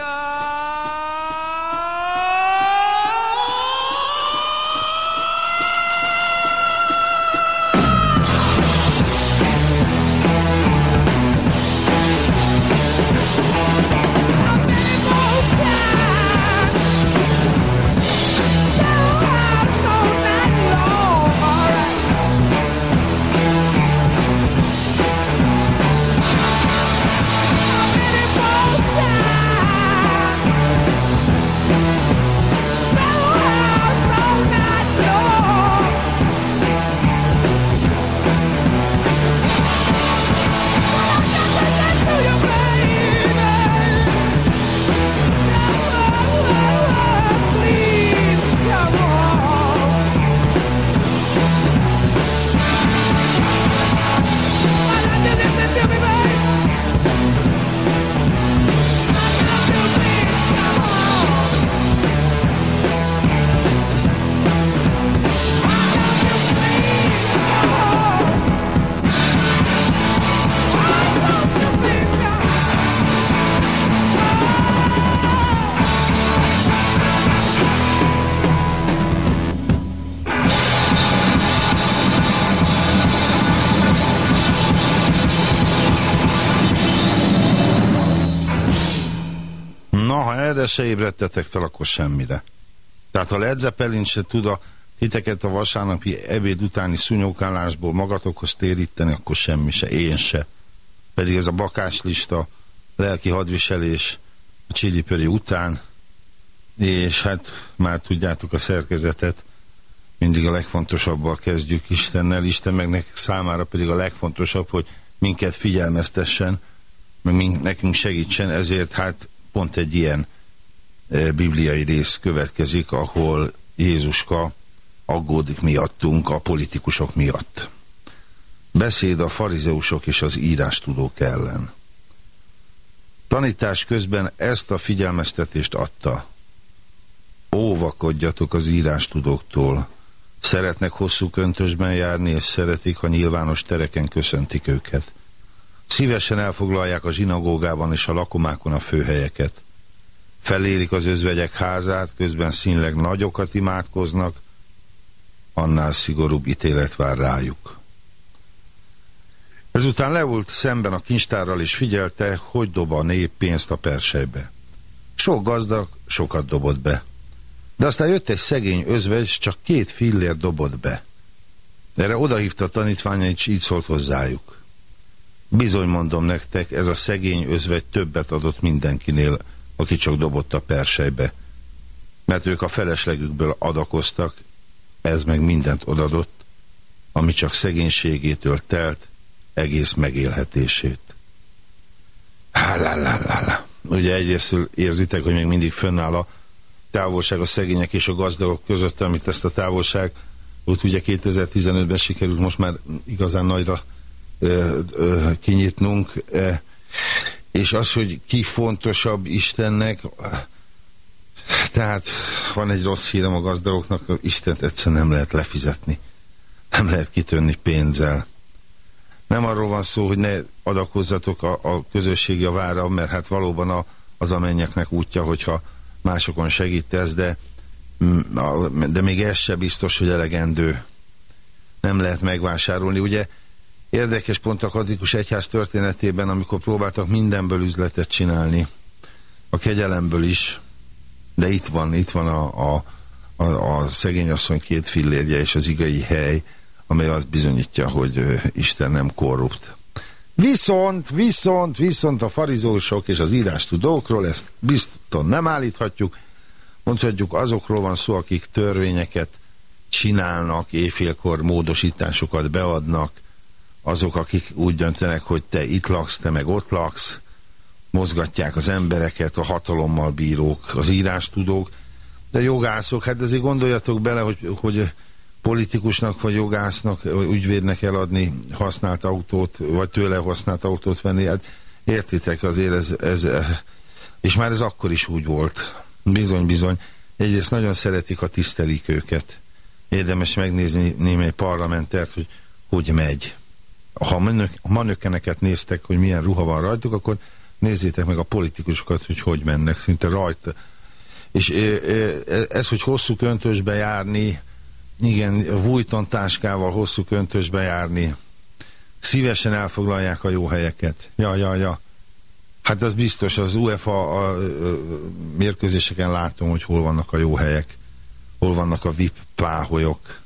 száz. Erre se ébredtetek fel, akkor semmire. Tehát ha Led se tud a titeket a vasárnapi ebéd utáni szúnyókálásból magatokhoz téríteni, akkor semmi se, én se. Pedig ez a bakáslista, lelki hadviselés a csillipöri után, és hát már tudjátok a szerkezetet, mindig a legfontosabbal kezdjük Istennel, Isten meg számára pedig a legfontosabb, hogy minket figyelmeztessen, meg nekünk segítsen, ezért hát pont egy ilyen bibliai rész következik, ahol Jézuska aggódik miattunk, a politikusok miatt. Beszéd a farizeusok és az írástudók ellen. Tanítás közben ezt a figyelmeztetést adta. Óvakodjatok az írástudóktól. Szeretnek hosszú köntösben járni, és szeretik, ha nyilvános tereken köszöntik őket. Szívesen elfoglalják a zsinagógában és a lakomákon a főhelyeket felérik az özvegyek házát, közben színleg nagyokat imádkoznak, annál szigorúbb ítélet vár rájuk. Ezután leült szemben a kincstárral és figyelte, hogy dob a nép pénzt a persejbe. Sok gazdag sokat dobott be. De aztán jött egy szegény özvegy, csak két fillér dobott be. Erre odahívta a tanítványait, és így szólt hozzájuk. Bizony mondom nektek, ez a szegény özvegy többet adott mindenkinél, aki csak dobott a persejbe. Mert ők a feleslegükből adakoztak, ez meg mindent odadott, ami csak szegénységétől telt, egész megélhetését. Hálálálálá. Ugye egyrészt érzitek, hogy még mindig fönnáll a távolság a szegények és a gazdagok között, amit ezt a távolság ott ugye 2015-ben sikerült most már igazán nagyra ö, ö, kinyitnunk. Ö, és az, hogy ki fontosabb Istennek, tehát van egy rossz hírem a gazdagoknak, Istent egyszer nem lehet lefizetni. Nem lehet kitönni pénzzel. Nem arról van szó, hogy ne adakozzatok a, a közösség javára, mert hát valóban a, az a mennyeknek útja, hogyha másokon segítesz, de, mm, de még ez se biztos, hogy elegendő. Nem lehet megvásárolni. Ugye érdekes pont a katolikus egyház történetében, amikor próbáltak mindenből üzletet csinálni, a kegyelemből is, de itt van, itt van a, a, a, a szegényasszony két fillérje és az igai hely, amely azt bizonyítja, hogy Isten nem korrupt. Viszont, viszont, viszont a farizósok és az írás tudókról ezt biztosan nem állíthatjuk. Mondhatjuk, azokról van szó, akik törvényeket csinálnak, éjfélkor módosításokat beadnak, azok, akik úgy döntenek, hogy te itt laksz, te meg ott laksz, mozgatják az embereket, a hatalommal bírók, az írástudók, de jogászok, hát azért gondoljatok bele, hogy, hogy politikusnak vagy jogásznak, ügyvédnek eladni használt autót, vagy tőle használt autót venni, hát értitek, azért ez, ez, és már ez akkor is úgy volt. Bizony, bizony. Egyrészt nagyon szeretik, a tisztelik őket. Érdemes megnézni némely parlamentert, hogy hogy megy. Ha a manökeneket néztek, hogy milyen ruha van rajtuk, akkor nézzétek meg a politikusokat, hogy hogy mennek, szinte rajta. És ez, hogy hosszú köntösbe járni, igen, Vújton táskával hosszú köntösbe járni, szívesen elfoglalják a jó helyeket. Ja, ja, ja. Hát az biztos, az UEFA a, a, a mérkőzéseken látom, hogy hol vannak a jó helyek, hol vannak a VIP páholyok.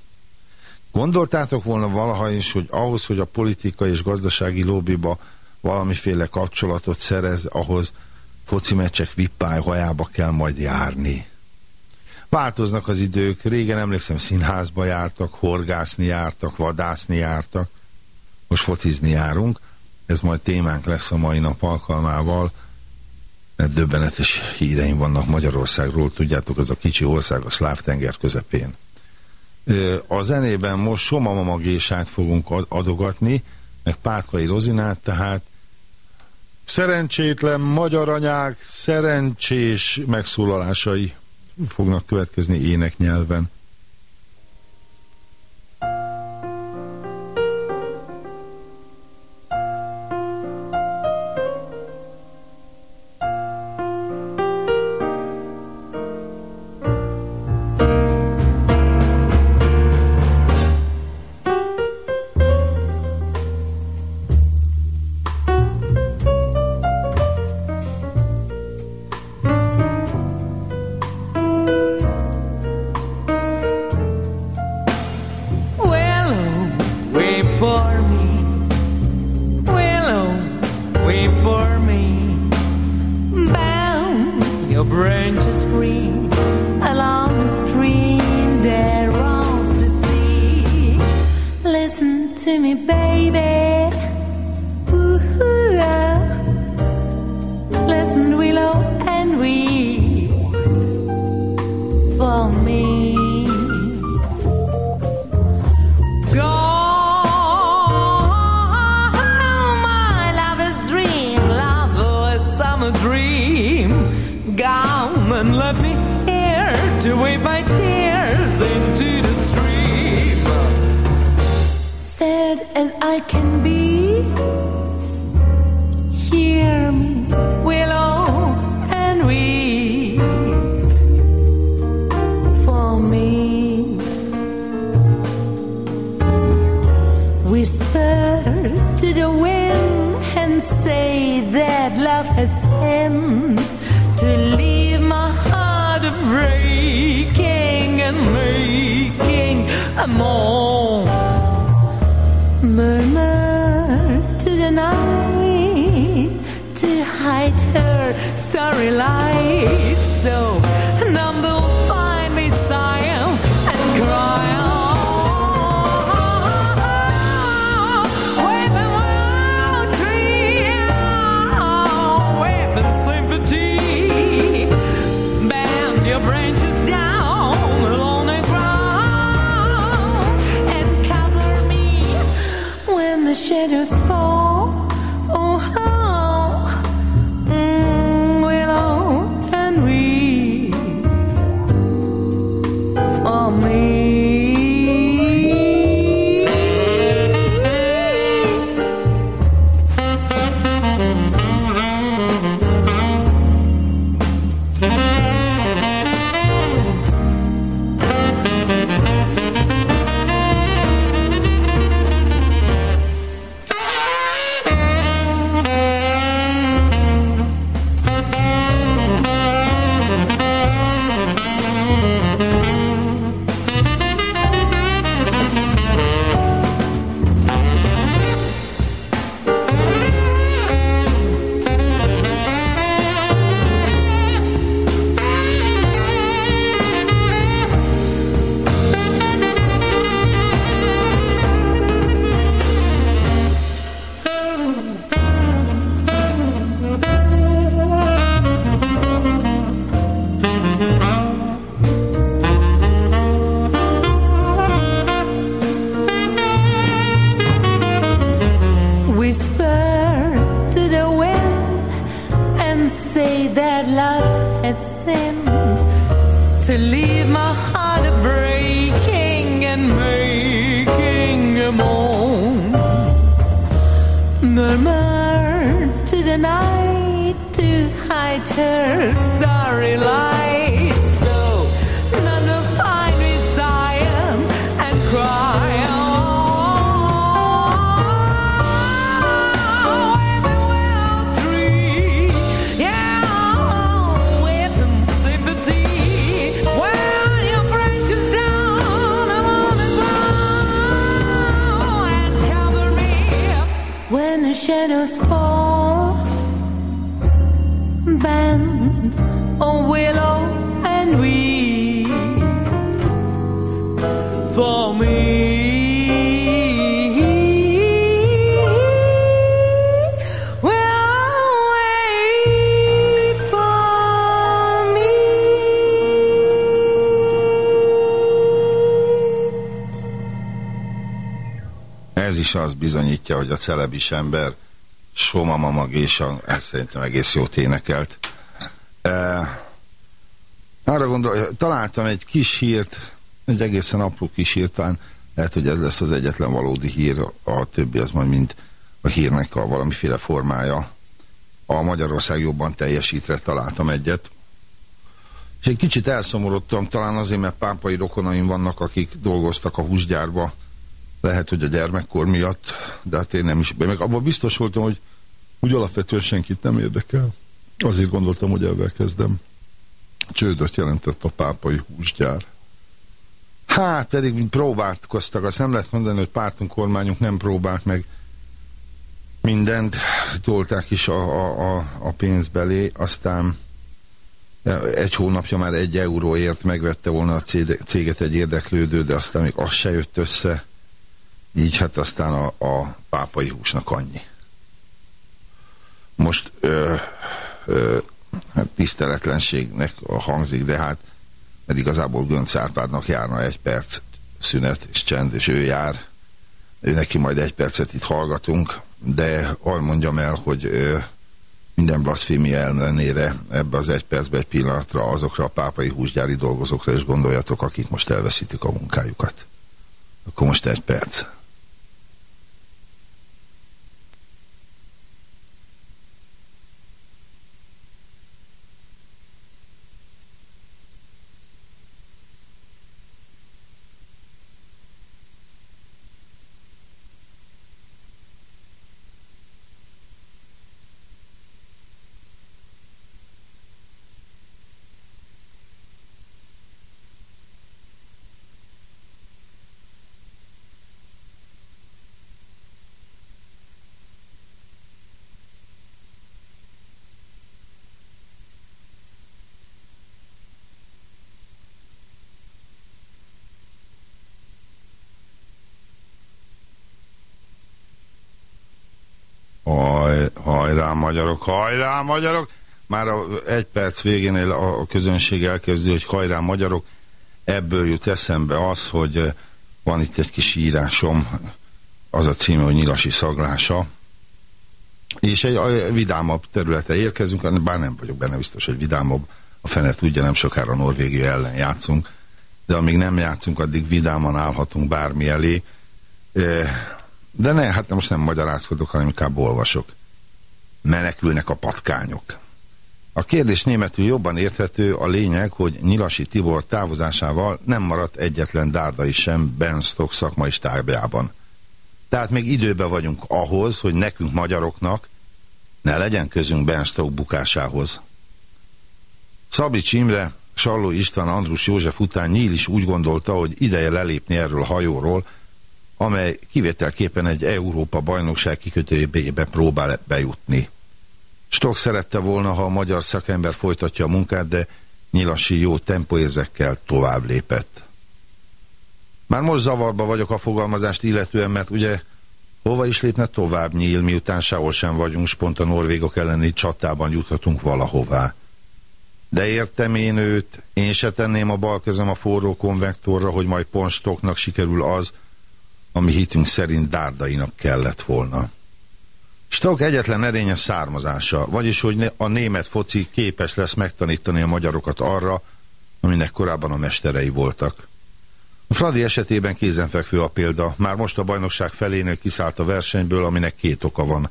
Gondoltátok volna valaha is, hogy ahhoz, hogy a politikai és gazdasági lobbyba valamiféle kapcsolatot szerez, ahhoz foci meccsek vippályhajába kell majd járni. Változnak az idők, régen emlékszem színházba jártak, horgászni jártak, vadászni jártak, most focizni járunk, ez majd témánk lesz a mai nap alkalmával, mert döbbenetes híreim vannak Magyarországról, tudjátok, ez a kicsi ország a szláv tenger közepén. A zenében most Soma Mama fogunk adogatni, meg Pátkai Rozinát, tehát Szerencsétlen magyar anyák szerencsés megszólalásai fognak következni éneknyelven. a dream. Come and let me hear to wave my tears into the stream. Sad as I can be love has sent to leave my heart breaking and making a more murmur to the night to hide her starry light. So. shadows fall. Az bizonyítja, hogy a celebis ember Soma Mamagésa, ezt szerintem egész jót énekelt. E, arra gondol, találtam egy kis hírt, egy egészen apró kis hírt, talán lehet, hogy ez lesz az egyetlen valódi hír, a többi az majd mind a hírnek a valamiféle formája. A Magyarország jobban teljesítre találtam egyet. És egy kicsit elszomorodtam, talán azért, mert pápai rokonaim vannak, akik dolgoztak a húsgyárba, lehet, hogy a gyermekkor miatt, de hát én nem is. Meg abban biztos voltam, hogy úgy alapvetően senkit nem érdekel. Azért gondoltam, hogy ebben kezdem. Csődöt jelentett a pápai húsgyár. Hát pedig próbálkoztak, azt nem lehet mondani, hogy pártunk, kormányunk nem próbált meg mindent, tolták is a, a, a, a pénz belé, aztán egy hónapja már egy euróért megvette volna a céget egy érdeklődő, de aztán még az se jött össze. Így hát aztán a, a pápai húsnak annyi. Most ö, ö, hát tiszteletlenségnek hangzik, de hát mert igazából Gönc Árpádnak járna egy perc szünet és csend, és ő jár. Ő neki majd egy percet itt hallgatunk, de arra mondjam el, hogy ö, minden blaszfémia ellenére ebbe az egy percbe egy pillanatra azokra a pápai húsgyári dolgozókra is gondoljatok, akik most elveszítik a munkájukat. Akkor most egy perc. Magyarok, hajrá magyarok! Már a egy perc végénél a közönség elkezdi, hogy hajrá magyarok, ebből jut eszembe az, hogy eh, van itt egy kis írásom, az a címe, hogy Nyilasi szaglása, és egy vidámabb területe érkezünk, bár nem vagyok benne biztos, hogy vidámabb, a fene tudja, nem sokára Norvégia ellen játszunk, de amíg nem játszunk, addig vidáman állhatunk bármi elé. De ne, hát most nem magyarázkodok, hanem inkább olvasok menekülnek a patkányok. A kérdés németül jobban érthető, a lényeg, hogy Nyilasi Tibor távozásával nem maradt egyetlen dárdai sem Ben Stock szakmai stábjában. Tehát még időben vagyunk ahhoz, hogy nekünk magyaroknak ne legyen közünk Ben Stock bukásához. Szabics Imre, Salló István, Andrus József után Nyíl is úgy gondolta, hogy ideje lelépni erről a hajóról, amely kivételképpen egy Európa bajnokság kikötőjébe próbál bejutni. Stok szerette volna, ha a magyar szakember folytatja a munkát, de Nyilasi jó tempóérzekkel tovább lépett. Már most zavarba vagyok a fogalmazást illetően, mert ugye Hova is lépne tovább nyíl, miután sehol sem vagyunk, pont a norvégok elleni csatában juthatunk valahová. De értem én őt, én se tenném a bal kezem a forró konvektorra, hogy majd ponstoknak sikerül az, ami hitünk szerint dárdainak kellett volna. Stok egyetlen erényes származása, vagyis hogy a német foci képes lesz megtanítani a magyarokat arra, aminek korábban a mesterei voltak. A Fradi esetében kézenfekvő a példa, már most a bajnokság felénél kiszállt a versenyből, aminek két oka van.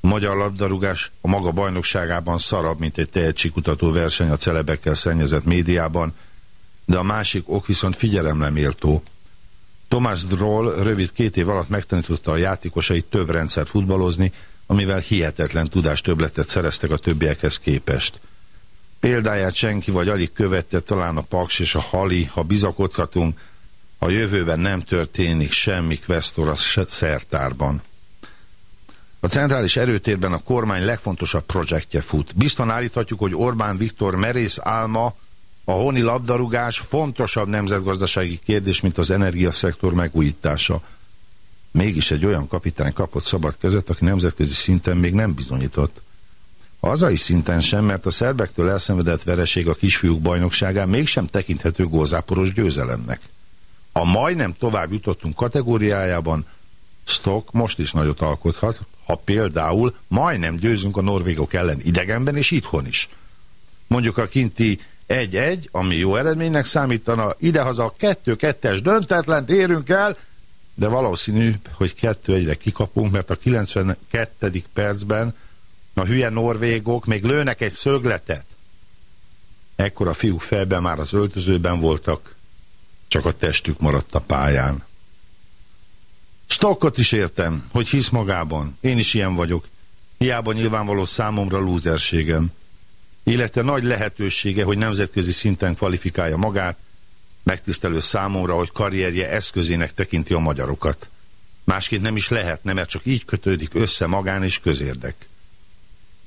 A magyar labdarúgás a maga bajnokságában szarabb, mint egy tehetségkutató verseny a celebekkel szennyezett médiában, de a másik ok viszont figyelemre méltó. Tomás Droll rövid két év alatt megtanította a játékosait több rendszert futballozni, amivel hihetetlen tudástöbletet szereztek a többiekhez képest. Példáját senki vagy alig követte, talán a Paks és a Hali, ha bizakodhatunk, a jövőben nem történik semmi kvesztor a szertárban. A centrális erőtérben a kormány legfontosabb projektje fut. Bizton állíthatjuk, hogy Orbán Viktor merész álma a honi labdarúgás fontosabb nemzetgazdasági kérdés, mint az energiaszektor megújítása. Mégis egy olyan kapitány kapott szabad kezet, aki nemzetközi szinten még nem bizonyított. A hazai szinten sem, mert a szerbektől elszenvedett vereség a kisfiúk bajnokságán mégsem tekinthető gózáporos győzelemnek. A majdnem tovább jutottunk kategóriájában Stock most is nagyot alkothat, ha például majdnem győzünk a norvégok ellen idegenben és itthon is. Mondjuk a kinti 1-1, ami jó eredménynek számítana, idehaza 2-2-es döntetlen érünk el, de valószínű, hogy 2-1-re kikapunk, mert a 92. percben a hülye norvégok még lőnek egy szögletet. Ekkor a fiúk felben már az öltözőben voltak, csak a testük maradt a pályán. Stokkot is értem, hogy hisz magában. Én is ilyen vagyok. Hiába nyilvánvaló számomra lúzerségem. Illetve nagy lehetősége, hogy nemzetközi szinten kvalifikálja magát, megtisztelő számomra, hogy karrierje eszközének tekinti a magyarokat. Másként nem is lehetne, mert csak így kötődik össze magán és közérdek.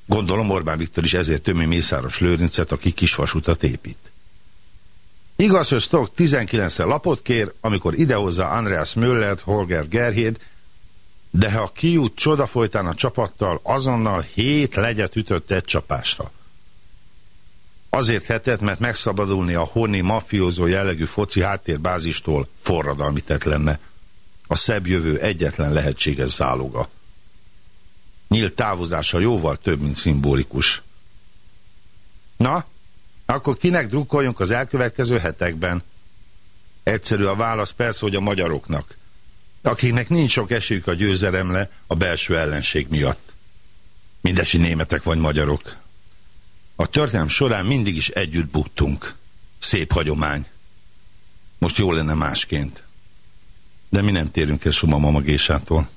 Gondolom Orbán Viktor is ezért tömű Mészáros Lőrincet, aki kisvasutat épít. Igaz, hogy Stock 19 lapot kér, amikor idehozza Andreas Müllert, Holger Gerhéd, de ha kijut csoda folytán a csapattal, azonnal hét legyet ütött egy csapásra. Azért hetet, mert megszabadulni a honi mafiózó jellegű foci háttérbázistól forradalmi tett lenne. A szebb jövő egyetlen lehetséges záloga. Nyílt távozása jóval több, mint szimbolikus. Na, akkor kinek drukkoljunk az elkövetkező hetekben? Egyszerű a válasz persze, hogy a magyaroknak, akiknek nincs sok esélyük a győzelemle a belső ellenség miatt. Mindesi németek vagy magyarok. A történelem során mindig is együtt buktunk. Szép hagyomány. Most jó lenne másként. De mi nem térünk el Suma Mamagésától.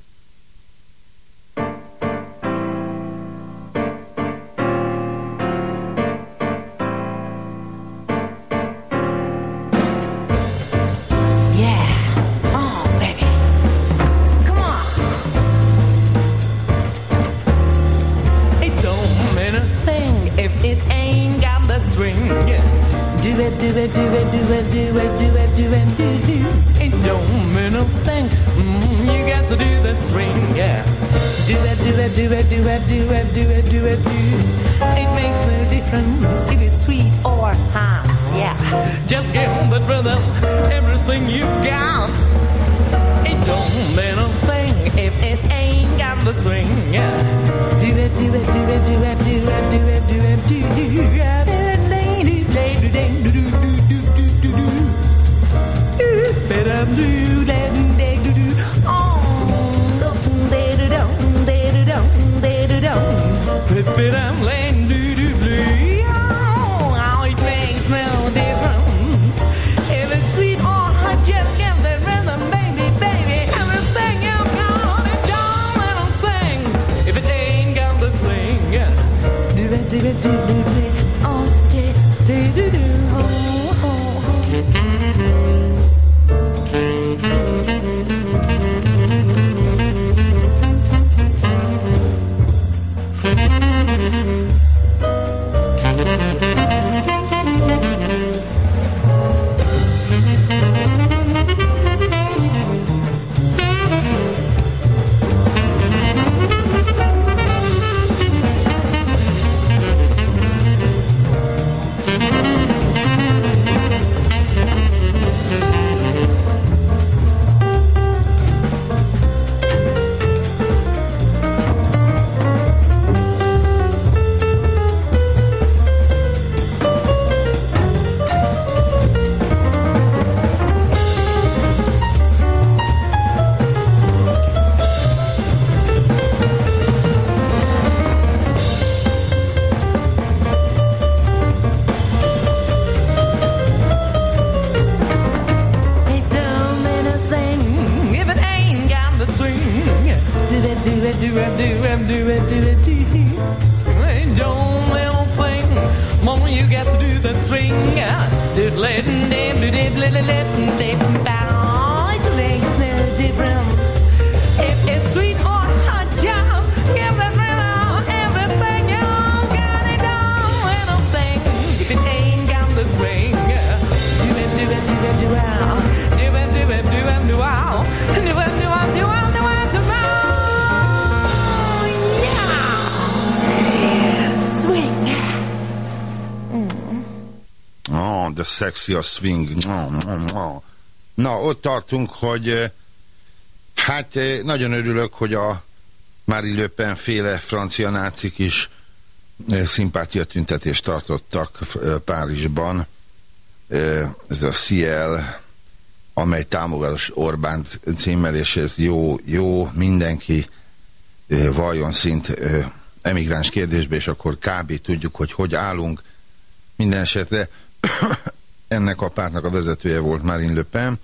do it, do it, do it, do it, do it, do it, do it, do it, do. It don't mean a thing. Mm, you got to do that swing, yeah. Do it, do it, do it, do it, do it, do it, do it, do. It makes no difference if it's sweet or hot, yeah. Just give that rhythm everything you've got. It don't mean a thing if it ain't got the swing, yeah. Do it, do it, do it, do it, do it, do it, do it, do do do do do do a swing. Na, ott tartunk, hogy hát nagyon örülök, hogy a Marie Le Pen féle francia nácik is szimpátia tüntetést tartottak Párizsban. Ez a Ciel, amely támogatás Orbán címmel, és ez jó, jó, mindenki vajon szint emigráns kérdésbe, és akkor kb. tudjuk, hogy hogy állunk. Minden esetre ennek a pártnak a vezetője volt Marine Le Pen.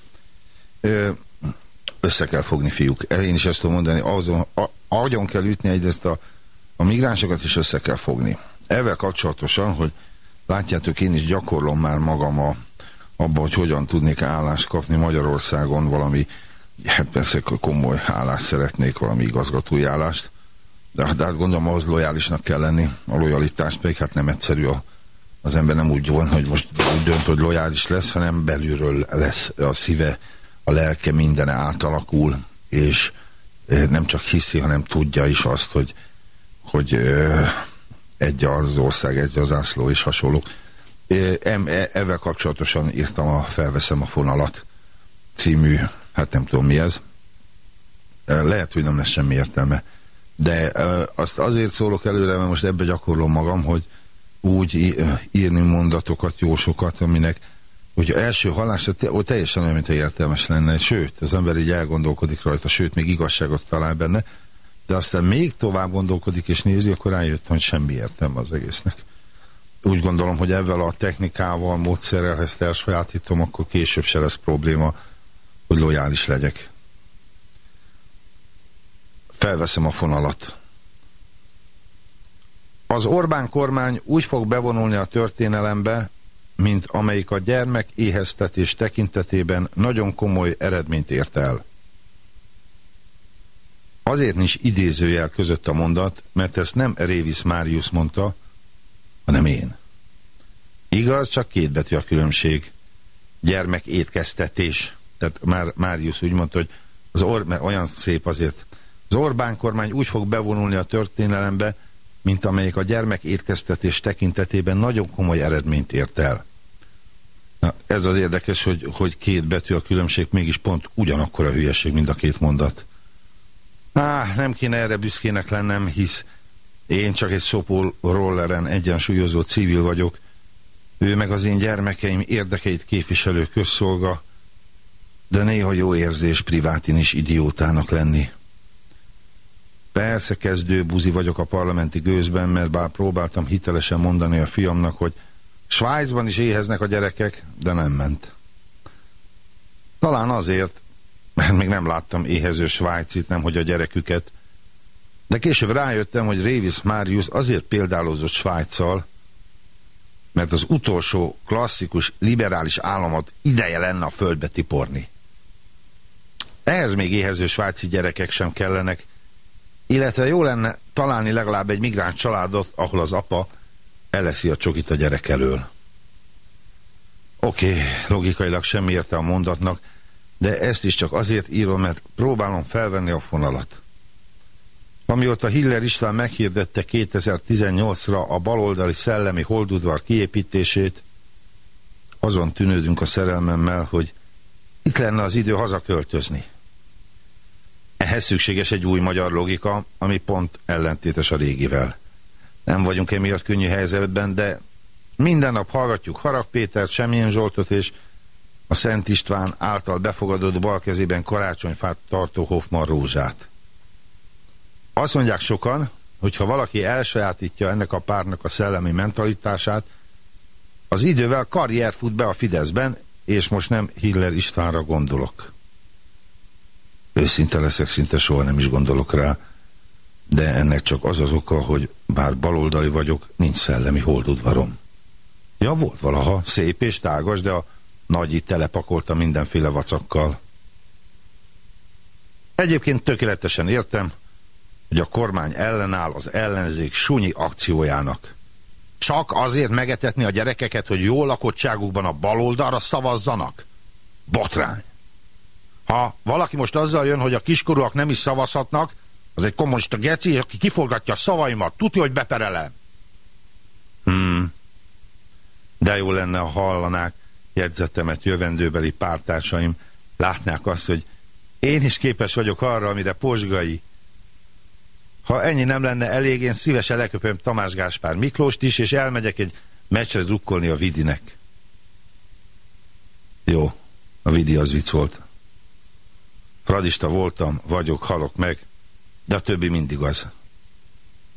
Össze kell fogni, fiúk. Én is ezt tudom mondani, azon, agyon kell ütni egyrészt a, a migránsokat, is össze kell fogni. Ezzel kapcsolatosan, hogy látjátok, én is gyakorlom már magam a, abba, hogy hogyan tudnék állást kapni Magyarországon valami, hát persze komoly állást szeretnék, valami igazgatói állást, de, de hát gondolom ahhoz lojálisnak kell lenni, a lojalitás pedig hát nem egyszerű a, az ember nem úgy van, hogy most úgy dönt, hogy lojális lesz, hanem belülről lesz a szíve, a lelke mindene átalakul, és nem csak hiszi, hanem tudja is azt, hogy, hogy egy az ország, egy az ászló és hasonló. E, ezzel kapcsolatosan írtam a Felveszem a fonalat című, hát nem tudom mi ez. Lehet, hogy nem lesz semmi értelme. De azt azért szólok előre, mert most ebbe gyakorlom magam, hogy úgy írni mondatokat, jósokat, aminek hogy első hallásra teljesen olyan, mint értelmes lenne. Sőt, az ember így elgondolkodik rajta, sőt, még igazságot talál benne, de aztán még tovább gondolkodik és nézi, akkor rájött, hogy semmi értelme az egésznek. Úgy gondolom, hogy ezzel a technikával, módszerrel, ha ezt elsajátítom, akkor később se lesz probléma, hogy lojális legyek. Felveszem a fonalat. Az Orbán kormány úgy fog bevonulni a történelembe, mint amelyik a gyermek éheztetés tekintetében nagyon komoly eredményt ért el. Azért nincs idézőjel között a mondat, mert ezt nem Révis Máriusz mondta, hanem én. Igaz, csak két betű a különbség. Gyermek étkeztetés. Tehát már Máriusz úgy mondta, hogy az Or mert olyan szép azért. Az Orbán kormány úgy fog bevonulni a történelembe, mint amelyik a gyermek étkeztetés tekintetében nagyon komoly eredményt ért el. Na, ez az érdekes, hogy, hogy két betű a különbség, mégis pont ugyanakkor a hülyeség, mint a két mondat. Á, nem kéne erre büszkének lennem, hisz én csak egy szopó rolleren egyensúlyozó civil vagyok, ő meg az én gyermekeim érdekeit képviselő közszolga, de néha jó érzés privátin is idiótának lenni. Persze kezdő buzi vagyok a parlamenti gőzben, mert bár próbáltam hitelesen mondani a fiamnak, hogy Svájcban is éheznek a gyerekek, de nem ment. Talán azért, mert még nem láttam éhező svájcit, nem hogy a gyereküket, de később rájöttem, hogy Révis Máriusz azért példálozott Svájccal, mert az utolsó klasszikus liberális államot ideje lenne a földbe tiporni. Ehhez még éhező svájci gyerekek sem kellenek, illetve jó lenne találni legalább egy migráns családot, ahol az apa eleszi a csokit a gyerek elől. Oké, logikailag semmi érte a mondatnak, de ezt is csak azért írom, mert próbálom felvenni a fonalat. Amióta Hiller István meghirdette 2018-ra a baloldali szellemi holdudvar kiépítését, azon tűnődünk a szerelmemmel, hogy itt lenne az idő hazaköltözni. Ehhez szükséges egy új magyar logika, ami pont ellentétes a régivel. Nem vagyunk emiatt könnyű helyzetben, de minden nap hallgatjuk Harag Pétert, Semjén Zsoltot és a Szent István által befogadott bal kezében karácsonyfát tartó Hoffman rózsát. Azt mondják sokan, hogy ha valaki elsajátítja ennek a párnak a szellemi mentalitását, az idővel karrier fut be a Fideszben, és most nem Hiller Istvánra gondolok. Őszinte leszek, szinte soha nem is gondolok rá, de ennek csak az az oka, hogy bár baloldali vagyok, nincs szellemi holdudvarom. Ja, volt valaha, szép és tágas, de a nagyi telepakolta mindenféle vacakkal. Egyébként tökéletesen értem, hogy a kormány ellenáll az ellenzék sunyi akciójának. Csak azért megetetni a gyerekeket, hogy jó lakottságukban a baloldalra szavazzanak? Botrány! Ha valaki most azzal jön, hogy a kiskorúak nem is szavazhatnak, az egy kommunista geci, aki kiforgatja a szavaimat, tudja, hogy beperelem. Hmm. De jó lenne, ha hallanák, jegyzetemet jövendőbeli pártársaim látnák azt, hogy én is képes vagyok arra, amire Posgai. Ha ennyi nem lenne elég, én szívesen leköpöm Tamás Gáspár Miklóst is, és elmegyek egy meccsre drukkolni a Vidinek. Jó, a Vidi az vicc volt. Fradista voltam, vagyok, halok meg, de a többi mindig az.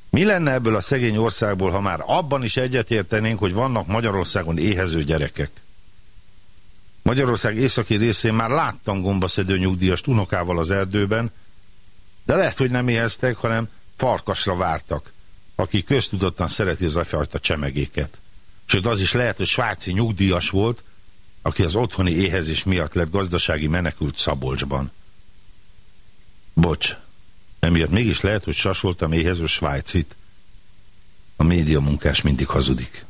Mi lenne ebből a szegény országból, ha már abban is egyetértenénk, hogy vannak Magyarországon éhező gyerekek? Magyarország északi részén már láttam gombaszedő nyugdíjas unokával az erdőben, de lehet, hogy nem éheztek, hanem farkasra vártak, aki köztudottan szereti az a fajta csemegéket. Sőt, az is lehet, hogy svájci nyugdíjas volt, aki az otthoni éhezés miatt lett gazdasági menekült Szabolcsban. Bocs, emiatt mégis lehet, hogy sasoltam éhező svájcit. A média munkás mindig hazudik.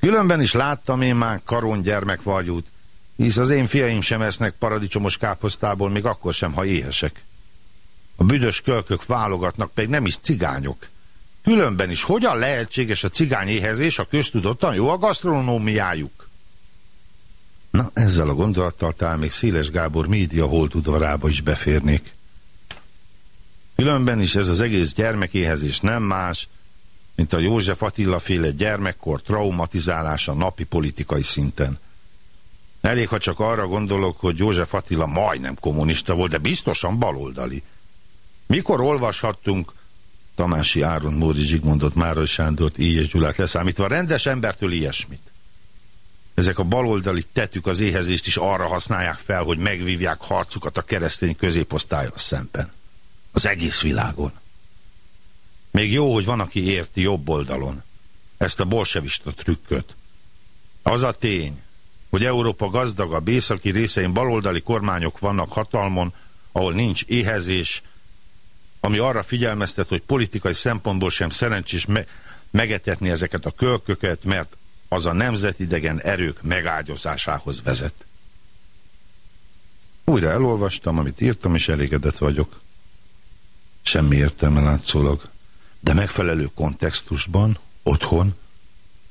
Különben is láttam én már karon gyermekvarjút, hisz az én fiaim sem esznek paradicsomos káposztából, még akkor sem, ha éhesek. A büdös kölkök válogatnak, pedig nem is cigányok. Különben is hogyan lehetséges a cigány éhezés, a köztudottan jó a gasztronómiájuk? Na, ezzel a gondolattal talán még Széles Gábor média holdudvarába is beférnék. Különben is ez az egész gyermekéhezés nem más, mint a József Attila féle gyermekkor traumatizálása napi politikai szinten. Elég, ha csak arra gondolok, hogy József Attila majdnem kommunista volt, de biztosan baloldali. Mikor olvashattunk Tamási Áron, Móri Zsigmondot, Márai Sándort, és Gyulát leszámítva rendes embertől ilyesmit? Ezek a baloldali tetük az éhezést is arra használják fel, hogy megvívják harcukat a keresztény középosztálya szemben. Az egész világon. Még jó, hogy van, aki érti jobb oldalon ezt a bolsevista trükköt. Az a tény, hogy Európa gazdagabb északi részein baloldali kormányok vannak hatalmon, ahol nincs éhezés, ami arra figyelmeztet, hogy politikai szempontból sem szerencsés me megetetni ezeket a kölköket, mert az a nemzetidegen erők megágyozásához vezet. Újra elolvastam, amit írtam, és elégedett vagyok. Semmi értelme látszólag de megfelelő kontextusban, otthon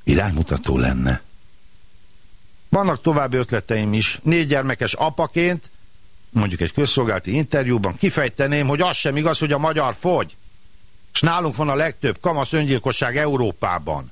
iránymutató lenne. Vannak további ötleteim is. Négy gyermekes apaként, mondjuk egy közszolgálati interjúban kifejteném, hogy az sem igaz, hogy a magyar fogy. És nálunk van a legtöbb kamasz öngyilkosság Európában.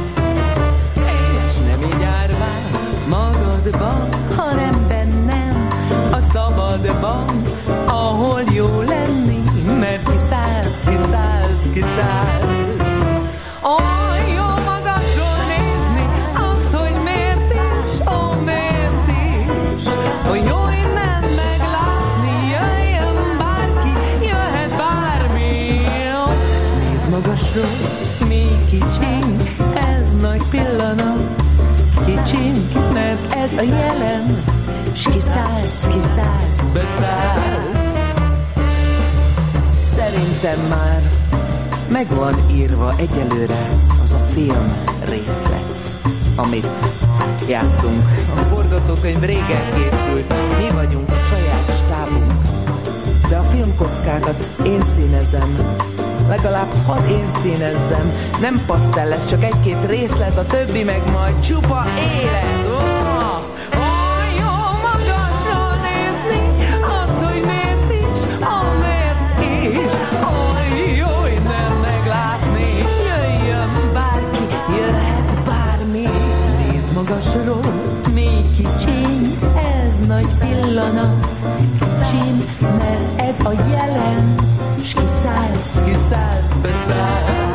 magadban, hanem bennem, a szabadban, ahol jó lenni, mert kiszállsz, kiszállsz, kiszállsz. A jelen, s kiszállsz, kiszállsz, beszállsz. Szerintem már meg van írva egyelőre az a film részlet, amit játszunk. A forgatókönyv régen készült, mi vagyunk a saját stábunk. De a filmkockákat én színezem, legalább hadd én színezzem. Nem pasztelles, csak egy-két részlet, a többi meg majd csupa élet. Oh, Magasról, még kicsiny, ez nagy pillanat. Kicsim, mert ez a jelen, s kiszállsz, kiszállsz, beszállsz.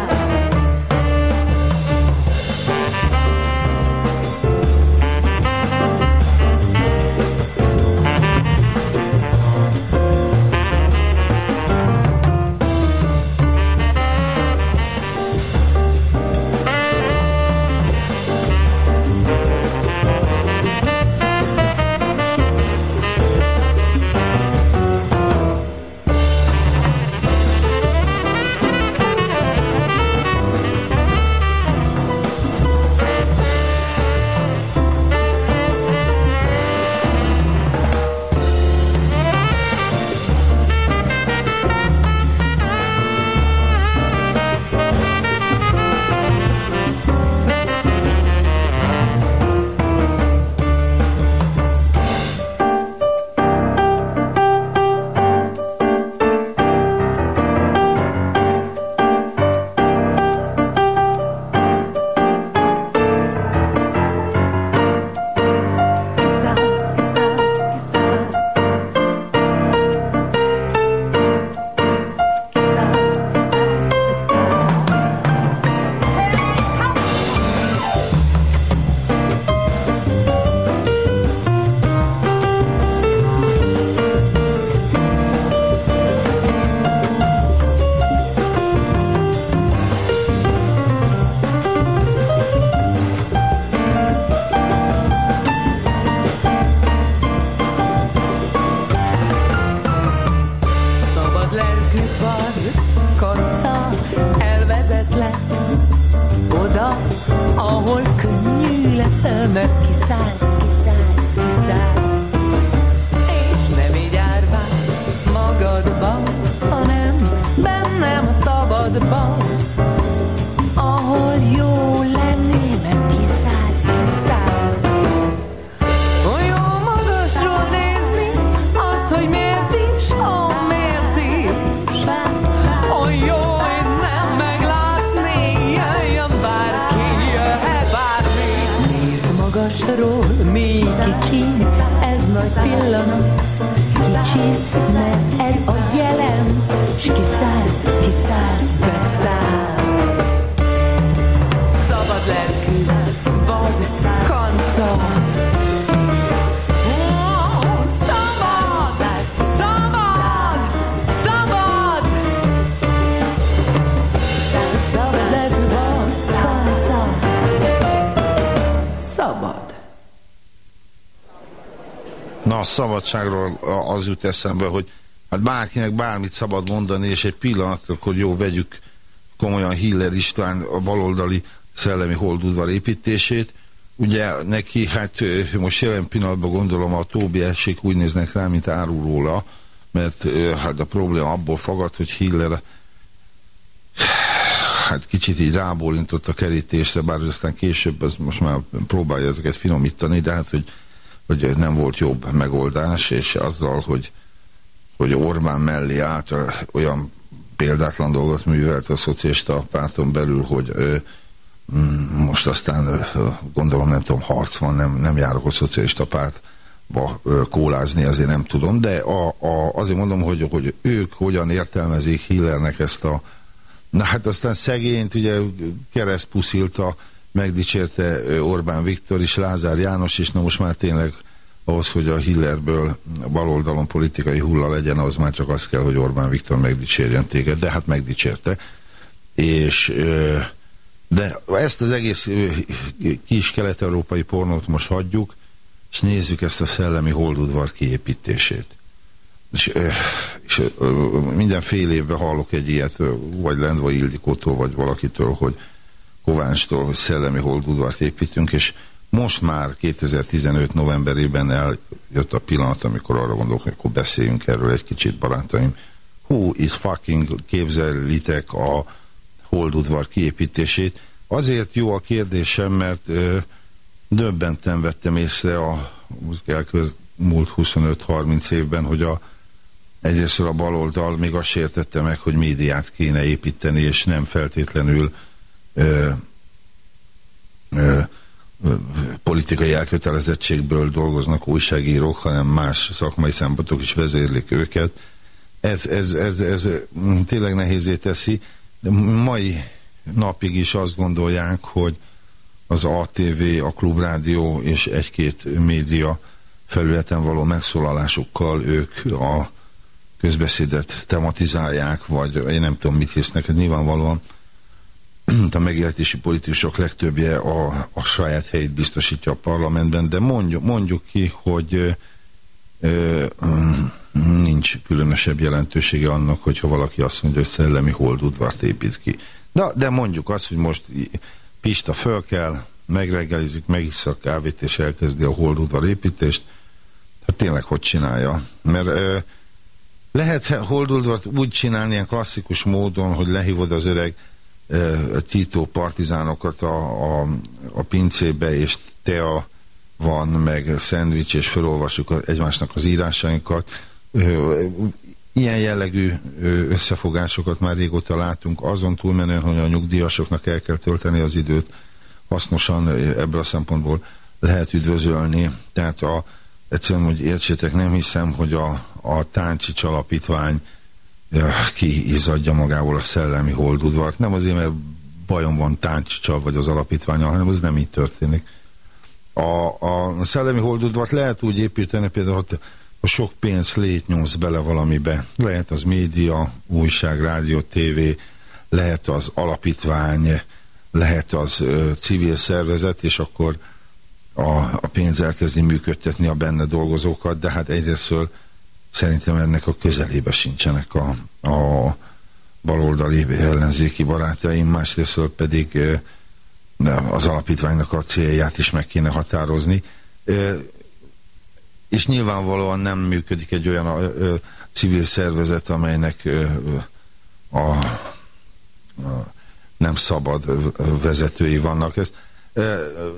Pillanat. Kicsi, mert ez a jelen, s kiszállsz, kiszállsz, beszállsz. Szabadságról az jut eszembe, hogy hát bárkinek bármit szabad mondani, és egy pillanatra, hogy jó, vegyük komolyan Hiller István a baloldali szellemi holdudvar építését. Ugye neki, hát most jelen pillanatban gondolom a Tóbi elség úgy néznek rá, mint árul mert hát a probléma abból fagad, hogy Hiller hát kicsit így rábólintott a kerítésre, bár aztán később az most már próbálja ezeket finomítani, de hát, hogy, hogy nem volt jobb megoldás, és azzal, hogy, hogy Orbán mellé állt, olyan példátlan dolgot művelt a szocialista párton belül, hogy ö, mm, most aztán gondolom nem tudom, harc van, nem, nem járok a szocialista pártba kólázni, azért nem tudom, de a, a, azért mondom, hogy, hogy ők hogyan értelmezik Hillernek ezt a Na hát aztán szegényt ugye keresztpuszilta, megdicsérte Orbán Viktor is, Lázár János is, na most már tényleg ahhoz, hogy a Hillerből a baloldalon politikai hulla legyen, az már csak az kell, hogy Orbán Viktor megdicsérjen téged, de hát megdicsérte. És de ezt az egész kis kelet-európai pornót most hagyjuk, és nézzük ezt a szellemi holdudvar kiépítését. És, és minden fél évben hallok egy ilyet, vagy Lendva Ildikótól, vagy valakitől, hogy Kovánstól, hogy szellemi holdudvart építünk, és most már 2015 novemberében eljött a pillanat, amikor arra gondolok, hogy akkor beszéljünk erről egy kicsit, barátaim. Who is fucking képzelitek a holdudvar kiépítését? Azért jó a kérdésem, mert ö, döbbenten vettem észre a múlt 25-30 évben, hogy a egyrészt a baloldal még azt sértette meg, hogy médiát kéne építeni, és nem feltétlenül ö, ö, politikai elkötelezettségből dolgoznak újságírók, hanem más szakmai szempontok is vezérlik őket. Ez, ez, ez, ez tényleg nehézé teszi. De mai napig is azt gondolják, hogy az ATV, a Klubrádió és egy-két média felületen való megszólalásukkal ők a közbeszédet tematizálják, vagy én nem tudom, mit hisznek, nyilvánvalóan a megélhetési politikusok legtöbbje a, a saját helyét biztosítja a parlamentben, de mondjuk, mondjuk ki, hogy ö, ö, nincs különösebb jelentősége annak, hogyha valaki azt mondja, hogy szellemi holdudvart épít ki. De, de mondjuk azt, hogy most Pista föl kell, megreggelizik, megisz a kávét, és elkezdi a holdudvar építést, hát tényleg hogy csinálja? Mert ö, lehet holdudvart úgy csinálni ilyen klasszikus módon, hogy lehívod az öreg Tito partizánokat a, a, a pincébe, és tea van, meg szendvics, és felolvassuk egymásnak az írásainkat. Ilyen jellegű összefogásokat már régóta látunk, azon túlmenően, hogy a nyugdíjasoknak el kell tölteni az időt, hasznosan ebből a szempontból lehet üdvözölni. Tehát a, egyszerűen, hogy értsétek, nem hiszem, hogy a, a Táncsics alapítvány kiizzadja magából a szellemi holdudvart. Nem azért, mert bajom van Táncsicsal vagy az alapítványal, hanem az nem így történik. A, a szellemi holdudvart lehet úgy építeni, például, hogy a sok pénz létnyomsz bele valamibe. Lehet az média, újság, rádió, tévé, lehet az alapítvány, lehet az ö, civil szervezet, és akkor a, a pénz elkezdi működtetni a benne dolgozókat, de hát egyrésztől szerintem ennek a közelébe sincsenek a, a baloldali ellenzéki barátaim, másrésztől pedig az alapítványnak a célját is meg kéne határozni. És nyilvánvalóan nem működik egy olyan civil szervezet, amelynek a, nem szabad vezetői vannak. Ez,